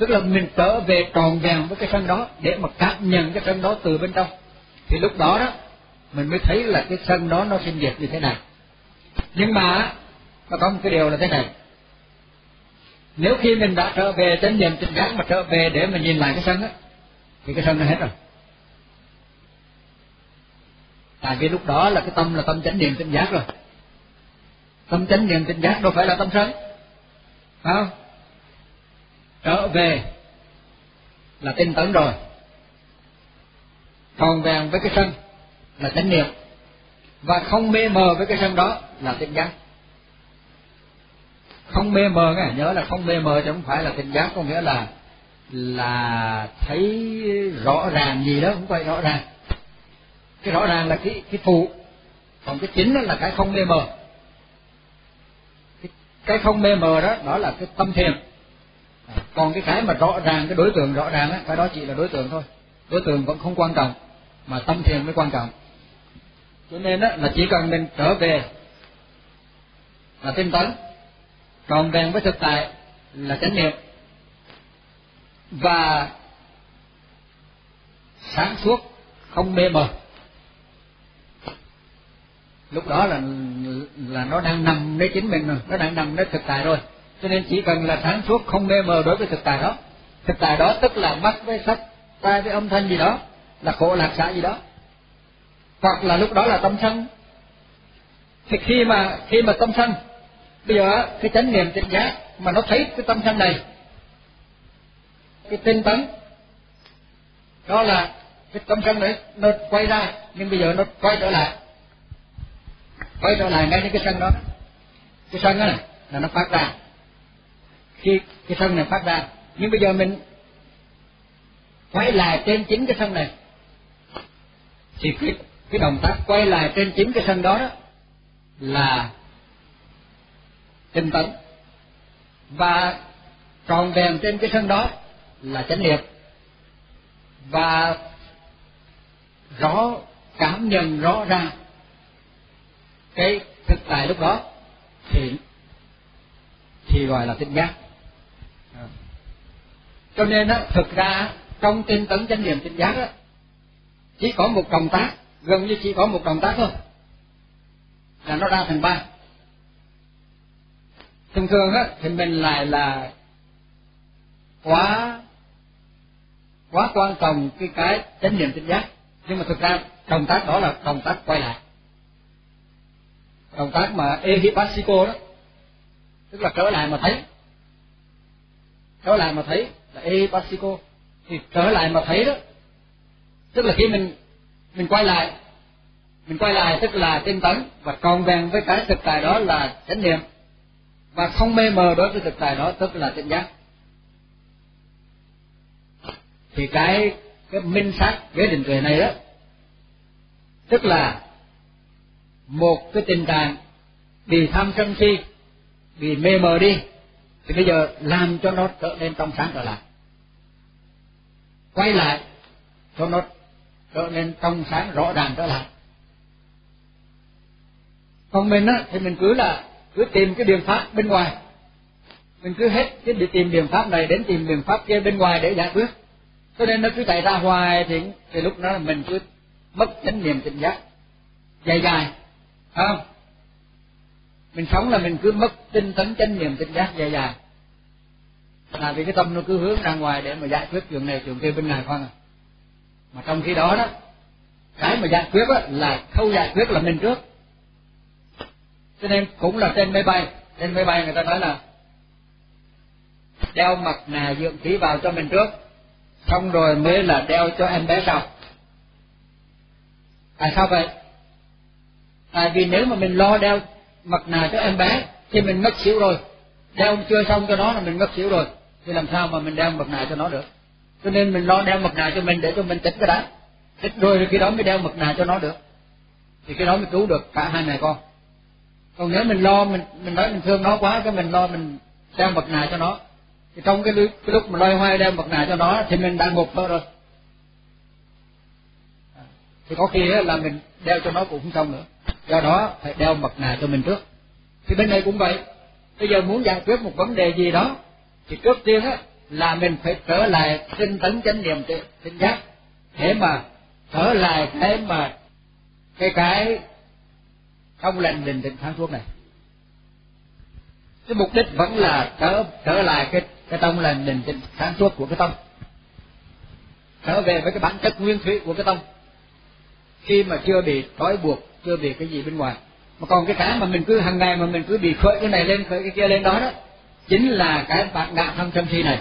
tức là mình trở về tròn vẹn với cái sân đó để mà cảm nhận cái sân đó từ bên trong. Thì lúc đó đó, mình mới thấy là cái sân đó nó sinh diệt như thế này. Nhưng mà, nó có một cái điều là thế này. Nếu khi mình đã trở về chánh niệm tỉnh giác mà trở về để mình nhìn lại cái sân á, thì cái sân nó hết rồi. Tại vì lúc đó là cái tâm là tâm chánh niệm tỉnh giác rồi. Tâm chánh niệm tỉnh giác đâu phải là tâm sân. Phải không? Trở về là tinh tấn rồi. Còn vàng với cái sân là chánh niệm. Và không mê mờ với cái sân đó là tinh giác. Không mê mờ nghe nhớ là không mê mờ chứ không phải là tinh giác có nghĩa là là thấy rõ ràng gì đó không phải rõ ràng. Cái rõ ràng là cái cái phụ. Còn cái chính là cái không mê mờ. Cái, cái không mê mờ đó đó là cái tâm thiền còn cái cái mà rõ ràng, cái đối tượng rõ ràng á, cái đó chỉ là đối tượng thôi. Đối tượng vẫn không quan trọng, mà tâm thiền mới quan trọng. Cho nên á, là chỉ cần mình trở về là tinh tấn còn vẹn với thực tại là chánh niệm. Và sáng suốt, không mê mờ. Lúc đó là là nó đang nằm nơi chính mình rồi, nó đang nằm nơi thực tại rồi cho nên chỉ cần là sáng suốt không mê mờ đối với thực tại đó. Thực tại đó tức là mắt với sắc, tai với âm thanh gì đó, là khổ lạc xả gì đó. Hoặc là lúc đó là tâm sân. Thì khi mà khi mà tâm sân, bây giờ cái chánh niệm tỉnh giác mà nó thấy cái tâm sân này, cái tinh tấn, đó là cái tâm sân đấy, nó quay ra, nhưng bây giờ nó quay trở lại. Quay trở lại ngay đến cái sân đó. Cái sân đó này, là nó phát ra khi cái thân này phát ra. Nhưng bây giờ mình quay lại trên chính cái thân này thì cái, cái động tác quay lại trên chính cái thân đó đó là tinh tấn. Và tròn vẹn trên cái thân đó là chánh niệm. Và rõ cảm nhận rõ ra cái thực tại lúc đó thì thì gọi là tinh giác cho nên á, thực ra trong tinh tấn chánh niệm tinh giác á, chỉ có một động tác, gần như chỉ có một động tác thôi, là nó ra thành ba. Thường thường á, thì mình lại là quá quá quan trọng cái cái chánh niệm tinh giác nhưng mà thực ra động tác đó là động tác quay lại. Động tác mà ehipasiko đó, tức là trở lại mà thấy trở lại mà thấy là E Pasico thì trở lại mà thấy đó. Tức là khi mình mình quay lại, mình quay lại tức là tinh tấn và còn vẹn với cái thực tại đó là chánh niệm. Và không mê mờ đối với thực tại đó tức là tỉnh giác. Thì cái cái minh sát với định tuệ này đó, tức là một cái tình trạng bị tham sân si, bị mê mờ đi thì bây giờ làm cho nó trở nên trong sáng trở lại. Quay lại, cho nó trở nên trong sáng rõ ràng trở lại. Còn mình á, thì mình cứ là cứ tìm cái biện pháp bên ngoài. Mình cứ hết cái đi tìm biện pháp này đến tìm biện pháp kia bên ngoài để giải quyết. Cho nên nó cứ chạy ra hoài thì thì lúc đó là mình cứ mất chánh niệm tỉnh giác. Dài dài không? Mình sống là mình cứ mất tinh tấn chánh niệm tinh giác dài dài. Là vì cái tâm nó cứ hướng ra ngoài để mà giải quyết chuyện này chuyện kia bên ngoài không à. Mà trong khi đó đó cái mà giải quyết á, là khâu giải quyết là mình trước. Cho nên cũng là trên máy bay trên máy bay người ta nói là đeo mặt nạ dưỡng khí vào cho mình trước xong rồi mới là đeo cho em bé sau. Tại sao vậy? Tại vì nếu mà mình lo đeo mặt nạ cho em bé thì mình mất xỉu rồi. Đeo chưa xong cho nó là mình mất xỉu rồi. Thì làm sao mà mình đeo mặt nạ cho nó được? Cho nên mình lo đeo mặt nạ cho mình để cho mình tỉnh cái đã. Tỉnh rồi thì khi đó mới đeo mặt nạ cho nó được. Thì cái đó mới cứu được cả hai mẹ con. Còn nếu mình lo mình mình nói mình thương nó quá cái mình lo mình đeo mặt nạ cho nó. Thì trong cái, lúc cái lúc mà loay hoay đeo mặt nạ cho nó thì mình đang ngục thôi rồi. À, thì có khi là mình đeo cho nó cũng không xong nữa do đó, phải đeo mặt nạ cho mình trước. Thì bên này cũng vậy. Bây giờ muốn giải quyết một vấn đề gì đó, thì trước tiên á, là mình phải trở lại tinh tấn chánh niệm tinh giác. Để mà trở lại thế mà cái cái không lành định định sáng suốt này. Cái mục đích vẫn là trở trở lại cái cái tông lành định định sáng suốt của cái tông trở về với cái bản chất nguyên thủy của cái tông khi mà chưa bị trói buộc chưa bị cái gì bên ngoài. Mà còn cái cái mà mình cứ hàng ngày mà mình cứ bị khởi cái này lên, khởi cái kia lên đó đó, chính là cái bạn ngạ thân sân si này.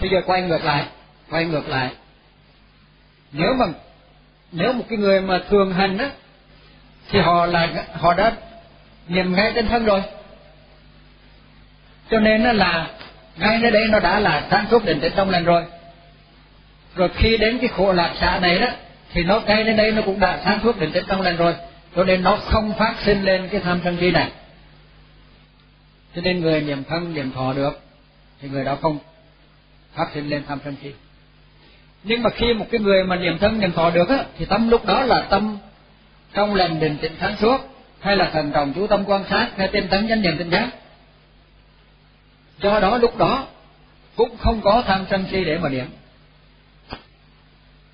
Bây giờ quay ngược lại, quay ngược lại. Nếu mà, nếu một cái người mà thường hành đó thì họ là, họ đã niệm ngay trên thân rồi. Cho nên nó là, ngay nơi đây nó đã là sáng suốt định tĩnh trong lành rồi. Rồi khi đến cái khổ lạc xã này đó thì nó ngay đến đây nó cũng đã sáng suốt định tĩnh trong lành rồi. Cho nên nó không phát sinh lên cái tham sân si này. Cho nên người niệm thân, niệm thọ được, thì người đó không phát sinh lên tham sân si. Nhưng mà khi một cái người mà niệm thân, niệm thọ được á, thì tâm lúc đó là tâm trong lành định tĩnh sáng suốt, hay là thần trọng chú tâm quan sát, hay tinh tấn chánh niệm tinh giác. Do đó lúc đó cũng không có tham sân si để mà niệm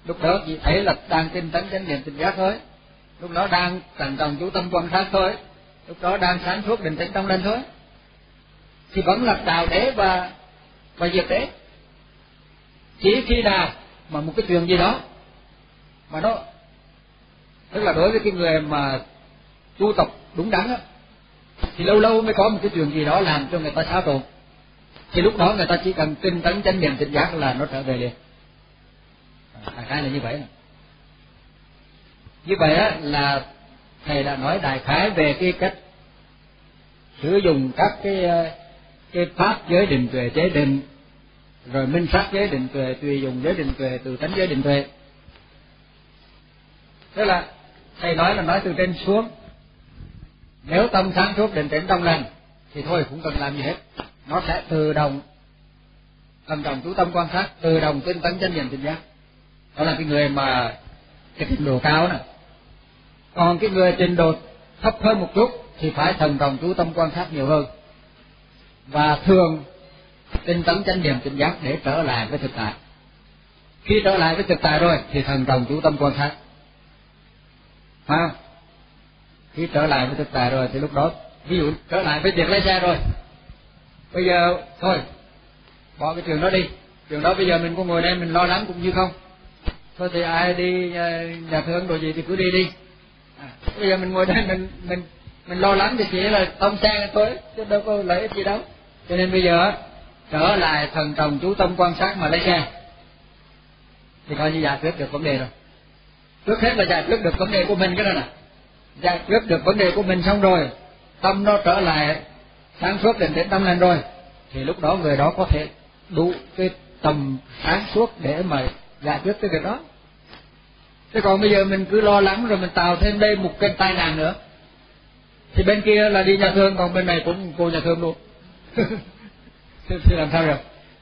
lúc đó chỉ thấy là đang tinh tấn chánh niệm tinh giác thôi. Lúc đó đang thành trọng chú tâm quan sát thôi. Lúc đó đang sáng suốt định tĩnh tâm lên thôi. Thì vẫn là đạo đế và và diệt đế. Chỉ khi nào mà một cái chuyện gì đó mà nó, tức là đối với cái người mà tu tập đúng đắn á, thì lâu lâu mới có một cái chuyện gì đó làm cho người ta xáo trộn. Thì lúc đó người ta chỉ cần tinh tấn chánh niệm tỉnh giác là nó trở về liền. À, đại khái là như vậy như vậy á, là thầy đã nói đại khái về cái cách sử dụng các cái ờ, cái pháp giới định tuệ chế định, rồi minh sát giới định tuệ, tùy dùng giới định tuệ từ tánh giới định tuệ. Tức là thầy nói là nói từ trên xuống. Nếu tâm sáng suốt định tĩnh trong lành, thì thôi, cũng cần làm gì hết. Nó sẽ tự động tâm trọng chú tâm quan sát, tự động tinh tấn chân niệm tình giác đó là cái người mà cái trình độ cao nè còn cái người trình độ thấp hơn một chút thì phải thần trọng chú tâm quan sát nhiều hơn. Và thường tinh tấn chánh niệm tỉnh giác để trở lại với thực tại. Khi trở lại với thực tại rồi thì thần trọng chú tâm quan sát. Ha khi trở lại với thực tại rồi thì lúc đó, ví dụ trở lại với việc lái xe rồi. Bây giờ, thôi, bỏ cái trường đó đi. Trường đó bây giờ mình có ngồi đây mình lo lắng cũng như không thôi thì ai đi ờ, nhà thương đồ gì thì cứ đi đi. À, bây giờ mình ngồi đây mình mình mình lo lắng thì chỉ là tông xe thôi chứ đâu có lợi ích gì đâu. Cho nên bây giờ trở lại thần trồng chú tâm quan sát mà lấy xe. Thì coi như giải quyết được vấn đề rồi. Trước hết là giải quyết được vấn đề của mình cái đó nè. Giải quyết được vấn đề của mình xong rồi tâm nó trở lại sáng suốt định đến tâm lên rồi. Thì lúc đó người đó có thể đủ cái tầm sáng suốt để mà giải quyết cái việc đó. Thế còn bây giờ mình cứ lo lắng rồi mình tạo thêm đây một cái tai nạn nữa. Thì bên kia là đi nhà thương còn bên này cũng cô nhà thương luôn. Thì làm sao được?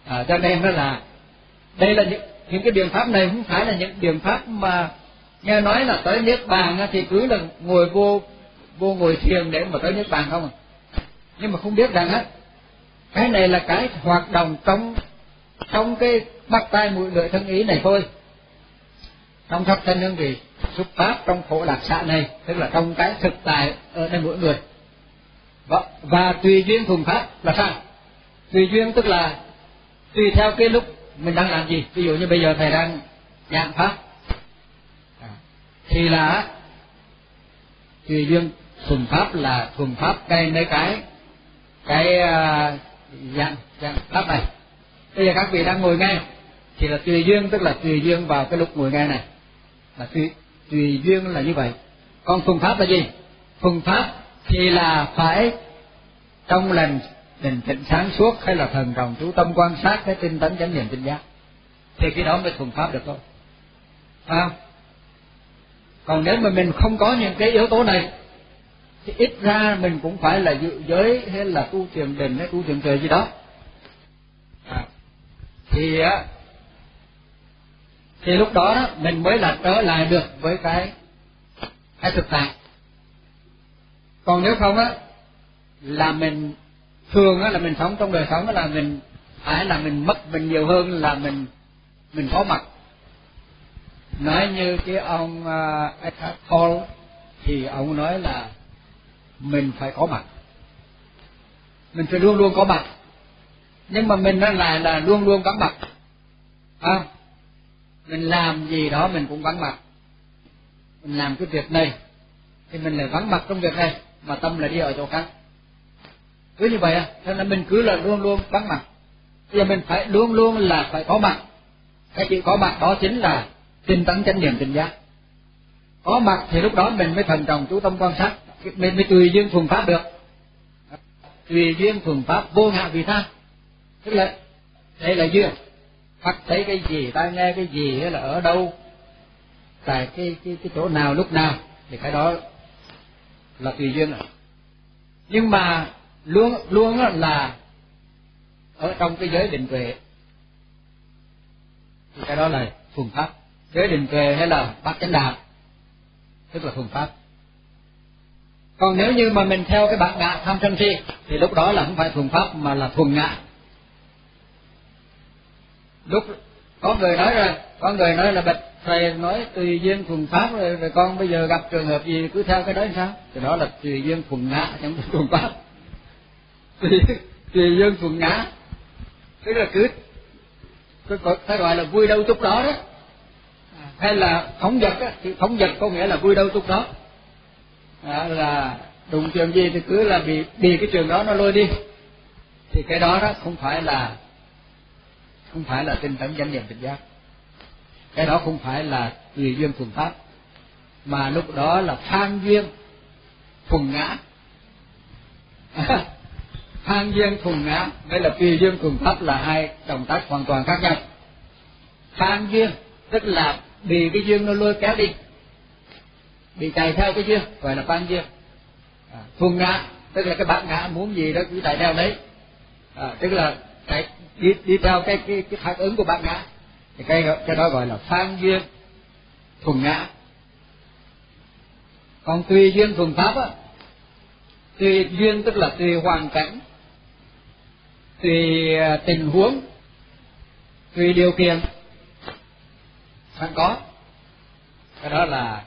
À, cho nên đó là đây là những những cái biện pháp này không phải là những biện pháp mà nghe nói là tới niết bàn thì cứ là ngồi vô vô ngồi thiền để mà tới niết bàn không à? Nhưng mà không biết rằng á cái này là cái hoạt động trong trong cái bắt tay mũi lưỡi thân ý này thôi. Trong thập thân hương vị xuất phát trong khổ lạc xã này tức là trong cái thực tại ở nơi mỗi người. Và, và tùy duyên thuần pháp là sao? Tùy duyên tức là tùy theo cái lúc mình đang làm gì. Ví dụ như bây giờ thầy đang giảng pháp. Thì là tùy duyên thuần pháp là thuần pháp cái mấy cái cái uh, dạng dạng pháp này. Bây giờ các vị đang ngồi nghe thì là tùy duyên tức là tùy duyên vào cái lúc ngồi nghe này. Là tùy tùy duyên là như vậy. Còn phương pháp là gì? Phương pháp thì là phải trong lành định tĩnh sáng suốt hay là thần đồng chú tâm quan sát cái tinh tấn chánh niệm tinh giác. Thì cái đó mới thuần pháp được thôi. Phải không? Còn nếu mà mình không có những cái yếu tố này thì ít ra mình cũng phải là dự giới hay là tu thiền định hay tu thiền trời gì đó. À, thì á thì lúc đó, đó mình mới là trở lại được với cái cái thực tại. Còn nếu không á là mình thường á là mình sống trong đời sống đó là mình phải là mình mất mình nhiều hơn là mình mình có mặt. Nói như cái ông uh, Eckhart Tolle thì ông nói là mình phải có mặt. Mình phải luôn luôn có mặt. Nhưng mà mình nó lại là luôn luôn có mặt. À, mình làm gì đó mình cũng vắng mặt. Mình làm cái việc này, thì mình lại vắng mặt trong việc này, mà tâm lại đi ở chỗ khác. Cứ như vậy à cho nên mình cứ là luôn luôn vắng mặt. Bây giờ mình phải luôn luôn là phải có mặt. Cái chữ có mặt đó chính là tinh tấn chánh niệm tỉnh giác. Có mặt thì lúc đó mình mới thần trọng chú tâm quan sát, mình mới tùy duyên thuần pháp được. Tùy duyên thuần pháp vô ngã vì tha. Tức là, đây là duyên mắt thấy cái gì, ta nghe cái gì hay là ở đâu, tại cái cái cái chỗ nào, lúc nào, thì cái đó là tùy duyên rồi. Nhưng mà luôn luôn là ở trong cái giới định tuệ, thì cái đó là thuần pháp. Giới định tuệ hay là bát chánh đạo, tức là thuần pháp. Còn nếu như mà mình theo cái bản ngã tham sân si, thì lúc đó là không phải thuần pháp mà là thuần ngã lúc có người nói rồi có người nói là bạch thầy nói tùy duyên thuần pháp rồi, rồi con bây giờ gặp trường hợp gì cứ theo cái đó sao? Thì đó là tùy duyên thuần ngã chẳng phải thuần pháp. Tùy tùy duyên thuần ngã. Tức là cứ cái phải gọi là vui đâu chút đó đó. À, hay là phóng vật á thì phóng vật có nghĩa là vui đâu chút đó. À, là đụng trường gì thì cứ là bị bị cái trường đó nó lôi đi. Thì cái đó đó không phải là không phải là tinh tấn chánh niệm tỉnh giác. Cái đó không phải là tùy duyên thuần pháp mà lúc đó là phan duyên thuần ngã. Phan duyên thuần ngã đây là tùy duyên thuần pháp là hai động tác hoàn toàn khác nhau. Phan duyên tức là bị cái duyên nó lôi kéo đi. Bị chạy theo cái duyên gọi là phan duyên. À, thuần ngã tức là cái bản ngã muốn gì đó cứ chạy theo đấy. À, tức là chạy đi đi theo cái cái cái phản ứng của bạn ngã. Thì cái cái đó gọi là phan duyên thuần ngã. Còn tùy duyên thuần pháp á, tùy duyên tức là tùy hoàn cảnh, tùy à, tình huống, tùy điều kiện sẵn có. Cái đó là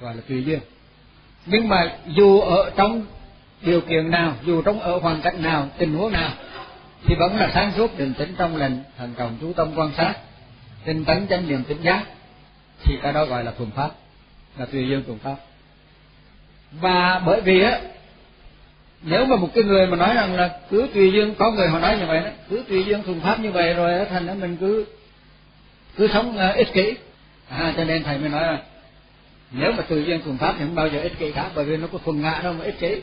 gọi là tùy duyên. Nhưng mà dù ở trong điều kiện nào, dù trong ở hoàn cảnh nào, tình huống nào thì vẫn là sáng suốt định tĩnh trong lành thần trọng chú tâm quan sát tinh tấn chánh niệm tỉnh giác. Thì cái đó gọi là thuần pháp là tùy duyên thuần pháp. Và bởi vì á nếu mà một cái người mà nói rằng là cứ tùy duyên có người họ nói như vậy đó cứ tùy duyên thuần pháp như vậy rồi thành ra mình cứ cứ sống ờ, ích kỷ. À, cho nên thầy mới nói là nếu mà tùy duyên thuần pháp thì không bao giờ ích kỷ cả bởi vì nó có thuần ngã đâu mà ích kỷ.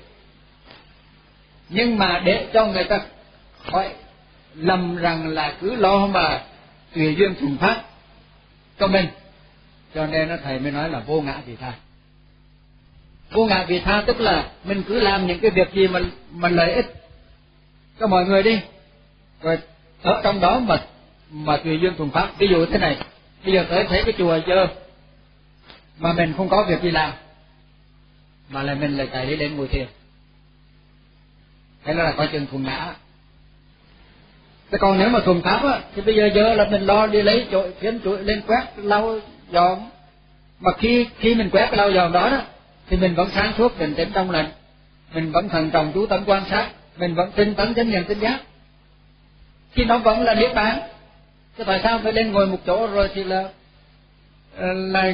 Nhưng mà để cho người ta khỏi lầm rằng là cứ lo mà tùy duyên thuần pháp cho mình. Cho nên nó thầy mới nói là vô ngã vị tha. Vô ngã vị tha tức là mình cứ làm những cái việc gì mà mà lợi ích cho mọi người đi. Rồi, ở trong đó mà mà tùy duyên thuần pháp ví dụ thế này, bây giờ tới thấy cái chùa dơ mà mình không có việc gì làm, mà là mình lại chạy đi đến ngồi thiền. Thế là coi chừng thuần ngã. Thế còn nếu mà thùng tháp á, thì bây giờ giờ là mình lo đi lấy chổi, kiếm chổi lên quét, lau dọn. Mà khi khi mình quét cái lau dọn đó đó, thì mình vẫn sáng suốt định tĩnh trong lành. Mình vẫn thần trọng chú tâm quan sát, mình vẫn tinh tấn chánh nhận tinh giác. Khi nó vẫn là niết bàn. Thế tại sao phải lên ngồi một chỗ rồi thì là ờ, là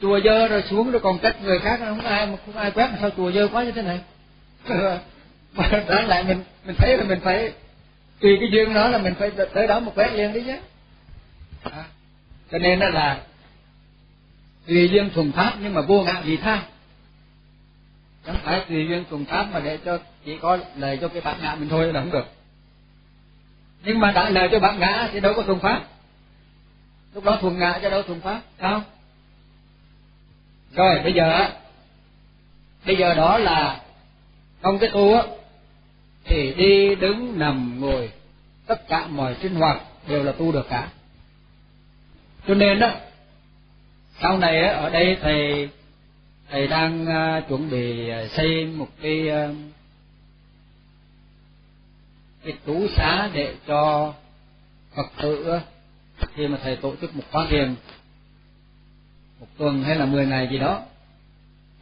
chùa dơ rồi xuống rồi còn trách người khác không ai không ai quét mà sao chùa dơ quá như thế này mà đáng lại mình mình thấy là mình phải tùy cái duyên đó là mình phải tới đó một quét liền đi chứ à. cho nên đó là tùy duyên thuần pháp nhưng mà vô ngã vị tha. Chẳng phải tùy duyên thuần pháp mà để cho chỉ có lời cho cái bản ngã mình thôi là không được. Nhưng mà đã lời cho bản ngã thì đâu có thuần pháp. Lúc đó thuần ngã cho đâu thuần pháp, sao? Rồi, bây giờ bây giờ đó là trong cái tu á thì đi đứng nằm ngồi, tất cả mọi sinh hoạt đều là tu được cả. Cho nên đó, sau này ở đây thầy thầy đang à, chuẩn bị à, xây một cái à, cái trú xá để cho phật tử khi mà thầy tổ chức một khóa thiền, một tuần hay là mười ngày gì đó,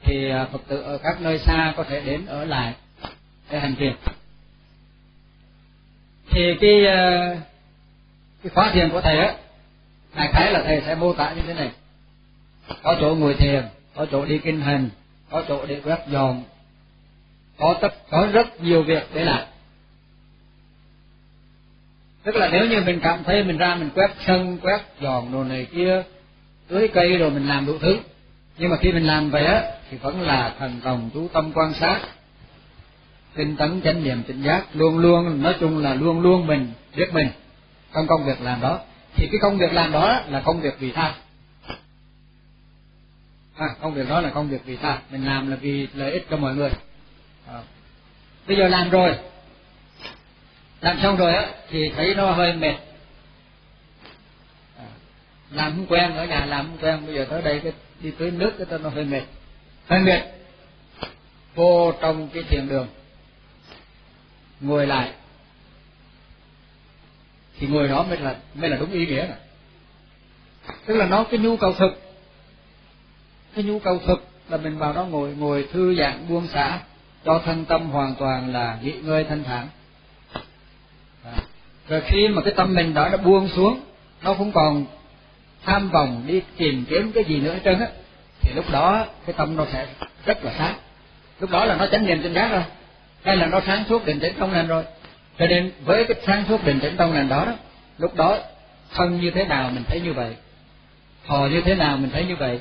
thì phật tử ở các nơi xa có thể đến ở lại để hành thiền thì cái ờ, cái khóa thiền của thầy á đại khái là thầy sẽ mô tả như thế này. Có chỗ ngồi thiền, có chỗ đi kinh hành, có chỗ để quét dọn, có tất, có rất nhiều việc để làm. Tức là nếu như mình cảm thấy mình ra mình quét sân, quét dọn đồ này kia, tưới cây rồi mình làm đủ thứ, nhưng mà khi mình làm vậy á, thì vẫn là thần đồng, chú tâm quan sát tinh tấn chánh niệm tỉnh giác luôn luôn nói chung là luôn luôn mình biết mình trong công việc làm đó. Thì cái công việc làm đó là công việc vì tha. À, công việc đó là công việc vì tha. Mình làm là vì lợi ích cho mọi người. À. bây giờ làm rồi. Làm xong rồi á thì thấy nó hơi mệt. À, làm không quen ở nhà làm không quen. Bây giờ tới đây cái đi tưới nước cái nó hơi mệt. Hơi mệt. Vô trong cái thiền đường ngồi lại, thì ngồi đó mới là mới là đúng ý nghĩa này. Tức là nó cái nhu cầu thực, cái nhu cầu thực là mình vào đó ngồi ngồi thư giãn, buông xả, cho thân tâm hoàn toàn là nghỉ ngơi thanh thản. Rồi khi mà cái tâm mình đó đã buông xuống, nó không còn tham vọng đi tìm kiếm cái gì nữa hết trơn á, thì lúc đó cái tâm nó sẽ rất là sáng. Lúc đó là nó chánh niệm trên giác rồi hay là nó sáng suốt định tĩnh trong lành rồi. Cho nên với cái sáng suốt định tĩnh trong lành đó, đó lúc đó thân như thế nào mình thấy như vậy thọ như thế nào mình thấy như vậy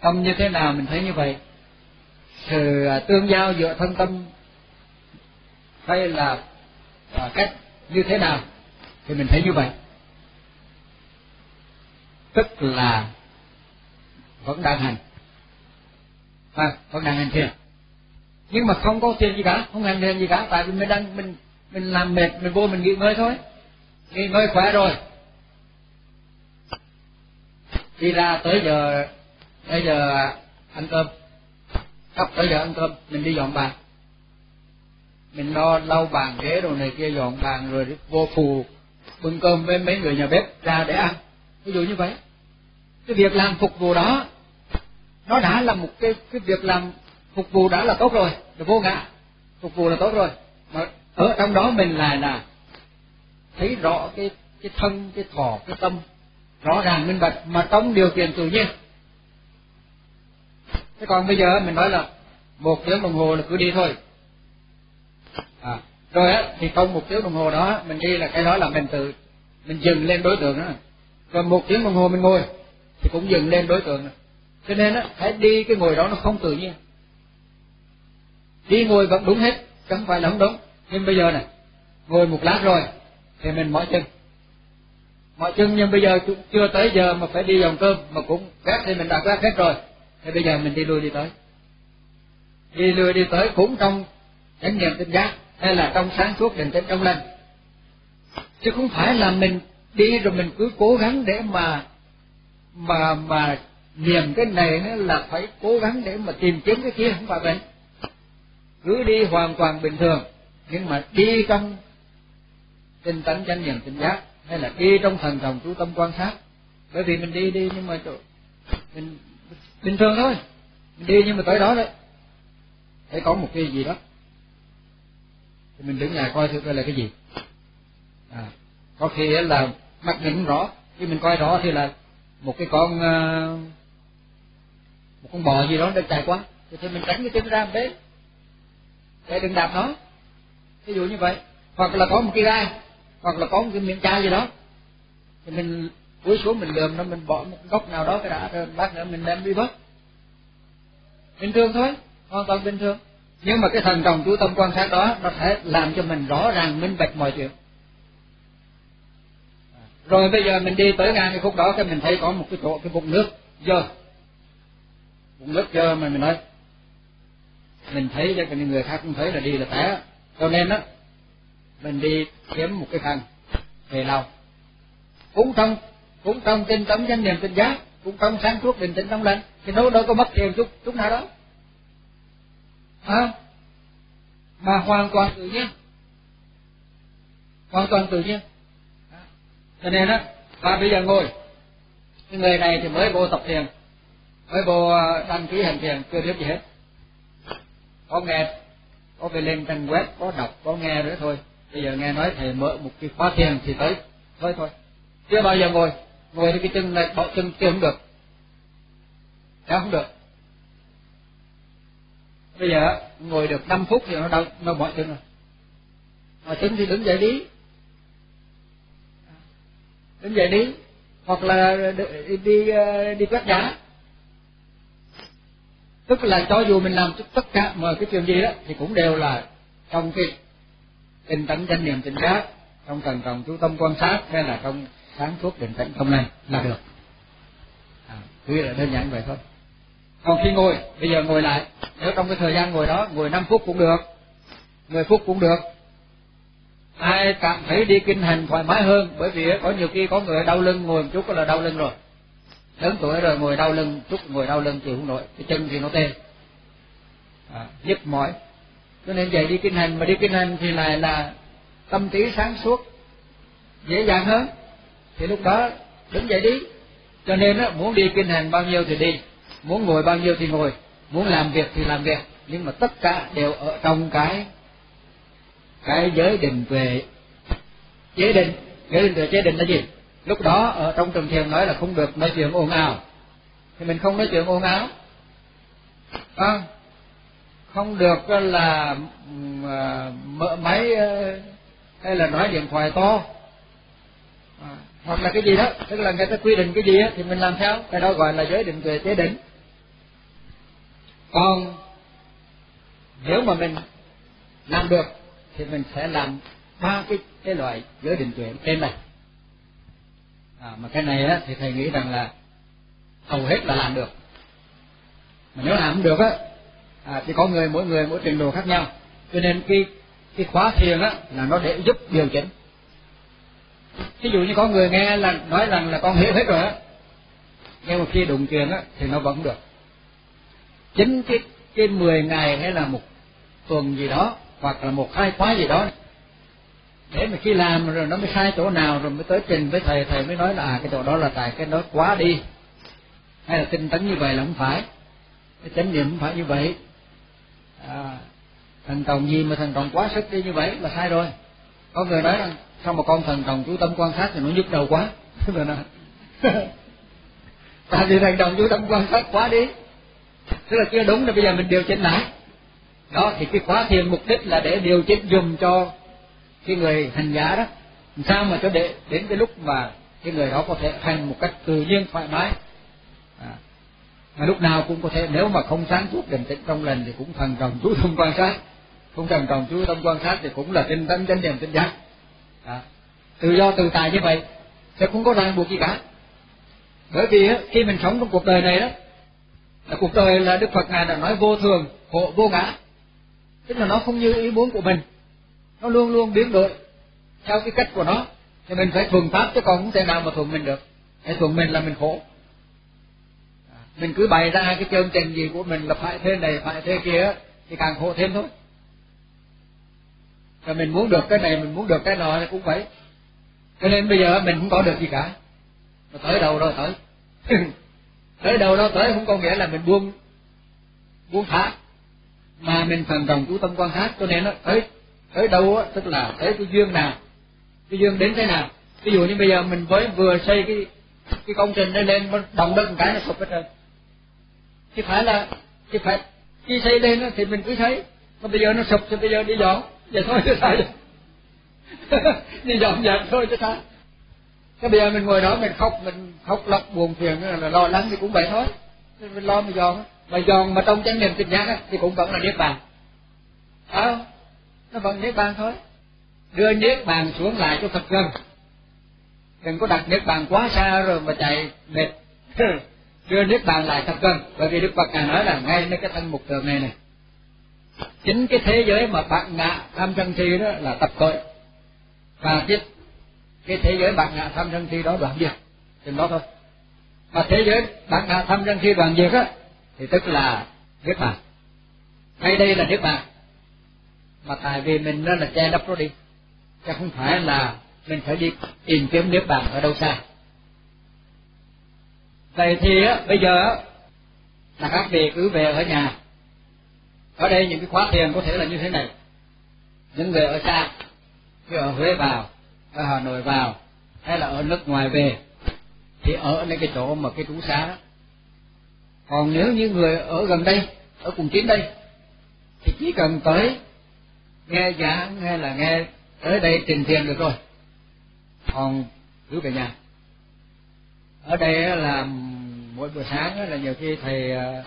tâm như thế nào mình thấy như vậy sự à, tương giao giữa thân tâm hay là à, cách như thế nào thì mình thấy như vậy. Tức là vẫn đang hành. À, vẫn đang hành thiền nhưng mà không có tiền gì cả, không hành tiền gì cả, tại vì mình đang, mình mình làm mệt, mình vô mình nghỉ ngơi thôi. Nghỉ ngơi khỏe rồi. Đi ra tới giờ tới giờ ăn cơm. Sắp tới giờ ăn cơm, mình đi dọn bàn. Mình lo lau bàn ghế đồ này kia, dọn bàn rồi vô phù, bưng cơm với mấy người nhà bếp ra để ăn. Ví dụ như vậy. Cái việc làm phục vụ đó, nó đã là một cái cái việc làm phục vụ đã là tốt rồi là vô ngã phục vụ là tốt rồi. Mà ở trong đó mình là là thấy rõ cái cái thân cái thọ cái tâm. Rõ ràng minh bạch mà trong điều kiện tự nhiên. Thế còn bây giờ mình nói là một tiếng đồng hồ là cứ đi thôi. À, rồi á thì trong một tiếng đồng hồ đó mình đi là cái đó là mình tự mình dừng lên đối tượng đó còn một tiếng đồng hồ mình ngồi thì cũng dừng lên đối tượng. Đó. cho nên á hãy đi cái ngồi đó nó không tự nhiên đi ngồi vẫn đúng hết chẳng phải là không đúng. Nhưng bây giờ này ngồi một lát rồi, thì mình mỏi chân. Mỏi chân nhưng bây giờ chưa tới giờ mà phải đi dòng cơm, mà cũng gác thì mình đã gác hết rồi. Thì bây giờ mình đi lui đi tới. Đi lui đi tới cũng trong chánh niệm tinh giác, hay là trong sáng suốt định tĩnh trong lành. Chứ không phải là mình đi rồi mình cứ cố gắng để mà mà mà niềm cái này là phải cố gắng để mà tìm kiếm cái kia không phải vậy cứ đi hoàn toàn bình thường. Nhưng mà đi trong tinh tấn chánh niệm tinh giác hay là đi trong thần đồng chú tâm quan sát bởi vì mình đi đi nhưng mà mình bình thường thôi. Mình đi nhưng mà tới đó đấy phải có một cái gì đó. Thì mình đứng nhà coi thử coi là cái gì. À, có khi là mắt nhìn rõ khi mình coi rõ thì là một cái con ờ, một con bò gì đó đang chạy qua. Thì mình tránh cái chân ra một bên để đừng đạp nó. Ví dụ như vậy. Hoặc là có một cái gai. Hoặc là có một cái miệng chai gì đó. Thì mình cúi xuống, mình lườm nó, mình bỏ một góc nào đó cái đã, rồi lát nữa mình đem đi bớt. Bình thường thôi. Hoàn toàn bình thường. Nhưng mà cái thần trọng chú tâm quan sát đó, nó sẽ làm cho mình rõ ràng, minh bạch mọi chuyện. Rồi bây giờ mình đi tới ngang cái khúc đó, cái mình thấy có một cái chỗ, cái bụng nước, dơ. Bụng nước dơ mà mình nói mình thấy cho cái người khác cũng thấy là đi là té. Cho nên đó mình đi kiếm một cái khăn về lâu cũng trong cũng trong tinh tấn danh niệm tinh giác cũng trong sáng suốt bình tĩnh trong lành thì nó đâu có mất tiền chút chút nào đó. À, mà hoàn toàn tự nhiên. Hoàn toàn tự nhiên. Cho nên đó và bây giờ ngồi. Cái người này thì mới vô tập thiền mới vô đăng ký hành thiền chưa biết gì hết có nghe có về lên trang web có đọc có nghe nữa thôi. Bây giờ nghe nói thầy mở một cái khóa thiền thì tới thôi thôi. Chưa bao giờ ngồi ngồi thì cái chân này bỏ chân chưa không được. Kéo không được. Bây giờ ngồi được 5 phút thì nó đau nó mỏi chân rồi. Mà chân thì đứng dậy đi. Đứng dậy đi. Hoặc là đi đi, ờ, đi quét nhà tức là cho dù mình làm tất cả mọi cái chuyện gì đó thì cũng đều là trong cái tinh tấn chánh niệm tỉnh giác trong cần trọng chú tâm quan sát hay là trong sáng suốt định tĩnh không này là được. À, cứ là đơn giản vậy thôi. Còn khi ngồi bây giờ ngồi lại nếu trong cái thời gian ngồi đó ngồi 5 phút cũng được 10 phút cũng được. Ai cảm thấy đi kinh hành thoải mái hơn bởi vì có nhiều khi có người đau lưng ngồi một chút là đau lưng rồi lớn tuổi rồi ngồi đau lưng chút ngồi đau lưng chịu không nổi cái chân thì nó tê. À, nhức mỏi. Cho nên dậy đi kinh hành mà đi kinh hành thì lại là tâm trí sáng suốt dễ dàng hơn. Thì lúc đó đứng dậy đi. Cho nên á, muốn đi kinh hành bao nhiêu thì đi muốn ngồi bao nhiêu thì ngồi muốn làm việc thì làm việc. Nhưng mà tất cả đều ở trong cái cái giới định về chế định. Giới định về chế định là gì? Lúc đó ở trong trường thiền nói là không được nói chuyện ồn ào. Thì mình không nói chuyện ồn ào. À, không được là à, mở máy ờ, hay là nói điện thoại to. À, hoặc là cái gì đó tức là người ta quy định cái gì đó, thì mình làm theo. Cái đó gọi là giới định về chế định còn nếu mà mình làm được thì mình sẽ làm ba cái cái loại giới định tuệ trên này à, mà cái này á thì thầy nghĩ rằng là hầu hết là làm được. Mà nếu làm không được á à, thì có người mỗi người mỗi trình độ khác nhau. Cho nên cái cái khóa thiền á là nó để giúp điều chỉnh. Ví dụ như có người nghe là nói rằng là con hiểu hết rồi á nhưng mà khi đụng chuyện á thì nó vẫn được. Chính cái cái mười ngày hay là một tuần gì đó hoặc là một hai khóa gì đó để mà khi làm rồi nó mới sai chỗ nào rồi mới tới trình với thầy thầy mới nói là à cái chỗ đó là tại cái đó quá đi. Hay là tinh tấn như vậy là không phải. Cái chánh niệm không phải như vậy. À, thần trọng gì mà thần trọng quá sức đi như vậy là sai rồi. Có người nói rằng sao mà con thần trọng chú tâm quan sát thì nó nhức đầu quá? Rồi nè tại vì thần trọng chú tâm quan sát quá đi. Tức là chưa đúng là bây giờ mình điều chỉnh lại. Đó thì cái khóa thiền mục đích là để điều chỉnh dùng cho cái người hành giả đó làm sao mà cho để, đến cái lúc mà cái người đó có thể hành một cách tự nhiên thoải mái à. mà lúc nào cũng có thể, nếu mà không sáng suốt định tĩnh trong lành thì cũng thần trọng chú tâm quan sát không thần trọng chú tâm quan sát thì cũng là tinh tấn chánh niệm tinh giác à. tự do tự tài như vậy sẽ không có ràng buộc gì cả bởi vì khi mình sống trong cuộc đời này đó, là cuộc đời là đức phật ngài đã nói vô thường khổ vô ngã tức là nó không như ý muốn của mình nó luôn luôn biến đổi theo cái cách của nó. Thì mình phải thuần pháp chứ còn không thể nào mà thuần mình được. Để thuần mình là mình khổ. À, mình cứ bày ra cái chương trình gì của mình là phải thế này, phải thế kia, thì càng khổ thêm thôi. Rồi mình muốn được cái này, mình muốn được cái nọ thì cũng vậy. Cho nên bây giờ mình không có được gì cả. Mà tới đâu đâu tới. Tới đâu đâu tới không có nghĩa là mình buông buông thả. Mà mình phần đồng chú tâm quan sát, cho nên nó tới tới đâu á tức là tới cái duyên nào cái duyên đến thế nào. Ví dụ như bây giờ mình mới vừa xây cái cái công trình đây lên động đất một cái nó sụp hết trơn chứ phải là chứ phải khi xây lên thì mình cứ thấy mà bây giờ nó sụp thì bây giờ đi dọn. Vậy thôi chứ sao đi dọn dẹp thôi chứ sao? Cái bây giờ mình ngồi đó mình khóc mình khóc lóc buồn phiền là lo lắng thì cũng vậy thôi. Mình lo mà dọn mà dọn mà trong chánh niệm tin giác thì cũng vẫn là niết bàn. À, nó vẫn niết bàn thôi. Đưa niết bàn xuống lại cho thật gần. Đừng có đặt niết bàn quá xa rồi mà chạy mệt. Đưa niết bàn lại thật gần. Bởi vì đức phật ngài nói là ngay nơi cái thân mục đường này này. Chính cái thế giới mà bạn ngạ tham sân si đó là tập tội. Và cái cái thế giới bạn ngạ tham sân si đó đoạn diệt. Chừng đó thôi. Mà thế giới bạn ngạ tham sân si đoạn diệt á, thì tức là niết bàn. Ngay đây là niết bàn mà tại vì mình nó là che đắp nó đi. Chứ không phải là mình phải đi tìm kiếm niết bàn ở đâu xa. Vậy thì á, bây giờ á, là các vị cứ về ở nhà. Ở đây những cái khóa thiền có thể là như thế này. Những người ở xa như ở huế vào ở hà nội vào hay là ở nước ngoài về thì ở nơi cái chỗ mà cái trú xá đó. Còn nếu như người ở gần đây ở cùng chín đây thì chỉ cần tới nghe giảng hay là nghe, tới đây trình thiền được rồi. Còn cứ về nhà, ở đây là mỗi buổi sáng là nhiều khi thầy à,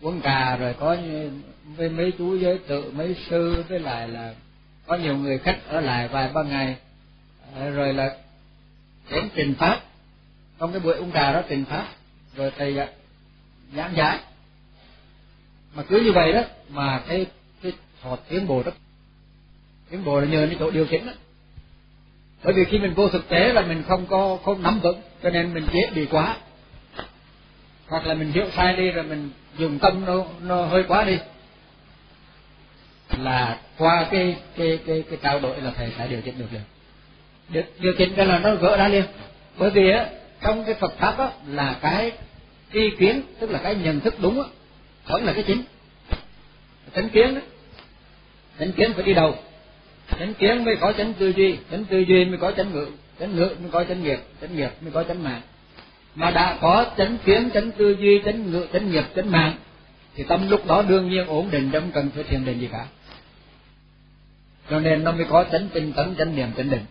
uống cà rồi có với mấy chú giới tự, mấy sư, với lại là có nhiều người khách ở lại vài ba ngày. À, rồi là đến trình pháp. Trong cái buổi uống cà đó trình pháp, rồi thầy à, giảng giải. Mà cứ như vậy đó, mà cái cái họ tiến bộ rất tiến bộ là nhờ cái chỗ điều chỉnh đó. Bởi vì khi mình vô thực tế là mình không có không nắm vững cho nên mình dễ bị quá. Hoặc là mình hiểu sai đi rồi mình dùng tâm nó nó hơi quá đi. Là qua cái cái cái cái trao đổi là thầy sẽ điều chỉnh được liền. Điều, điều chỉnh cái là nó gỡ ra liền. Bởi vì á trong cái Phật pháp á là cái tri kiến tức là cái nhận thức đúng á vẫn là cái chính. Chánh kiến đó chánh kiến phải đi đầu chánh kiến mới có chánh tư duy, chánh tư duy mới có chánh ngữ chánh ngữ mới có chánh nghiệp chánh nghiệp mới có chánh mạng. Mà đã có chánh kiến, chánh tư duy, chánh ngữ, chánh nghiệp, chánh mạng, thì tâm lúc đó đương nhiên ổn định không cần phải thiền định gì cả. Cho nên nó mới có chánh tinh tấn, chánh niệm, chánh định.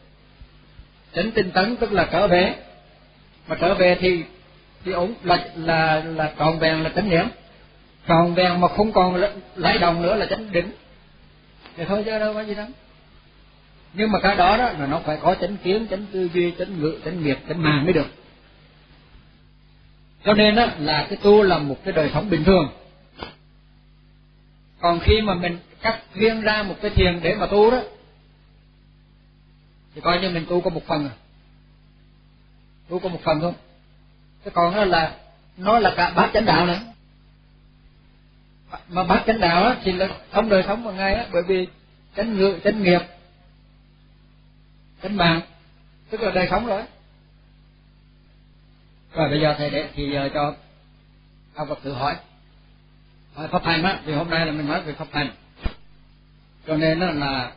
Chánh tinh tấn tức là trở về. Mà trở về thì thì ổn, là là là tròn vẹn là chánh niệm. Tròn vẹn mà không còn lãi đồng nữa là chánh định. Thì thôi chứ đâu có gì đâu nhưng mà cái đó đó là nó phải có chánh kiến, chánh tư duy, chánh ngự chánh nghiệp, chánh màng mới được. Cho nên đó là cái tu là một cái đời sống bình thường. Còn khi mà mình cắt riêng ra một cái thiền để mà tu đó, thì coi như mình tu có một phần à. Tu có một phần thôi. cái còn đó là, nó là cả bát chánh đạo nữa. Mà bát chánh đạo á, thì là không đời sống một ngày á, bởi vì chánh ngự chánh nghiệp tính mạng. Tức là đời sống rồi rồi bây giờ thầy để thì giờ cho ông Phật tự hỏi. Hỏi pháp hành á, thì hôm nay là mình nói về pháp hành. Cho nên đó là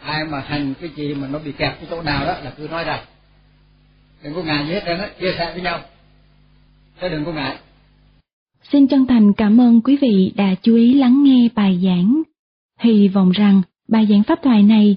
ai mà hành cái gì mà nó bị kẹt cái chỗ nào đó là cứ nói ra. Đừng có ngại gì hết trơn á, chia sẻ với nhau. Chứ đừng có ngại. Xin chân thành cảm ơn quý vị đã chú ý lắng nghe bài giảng. Hy vọng rằng bài giảng pháp thoại này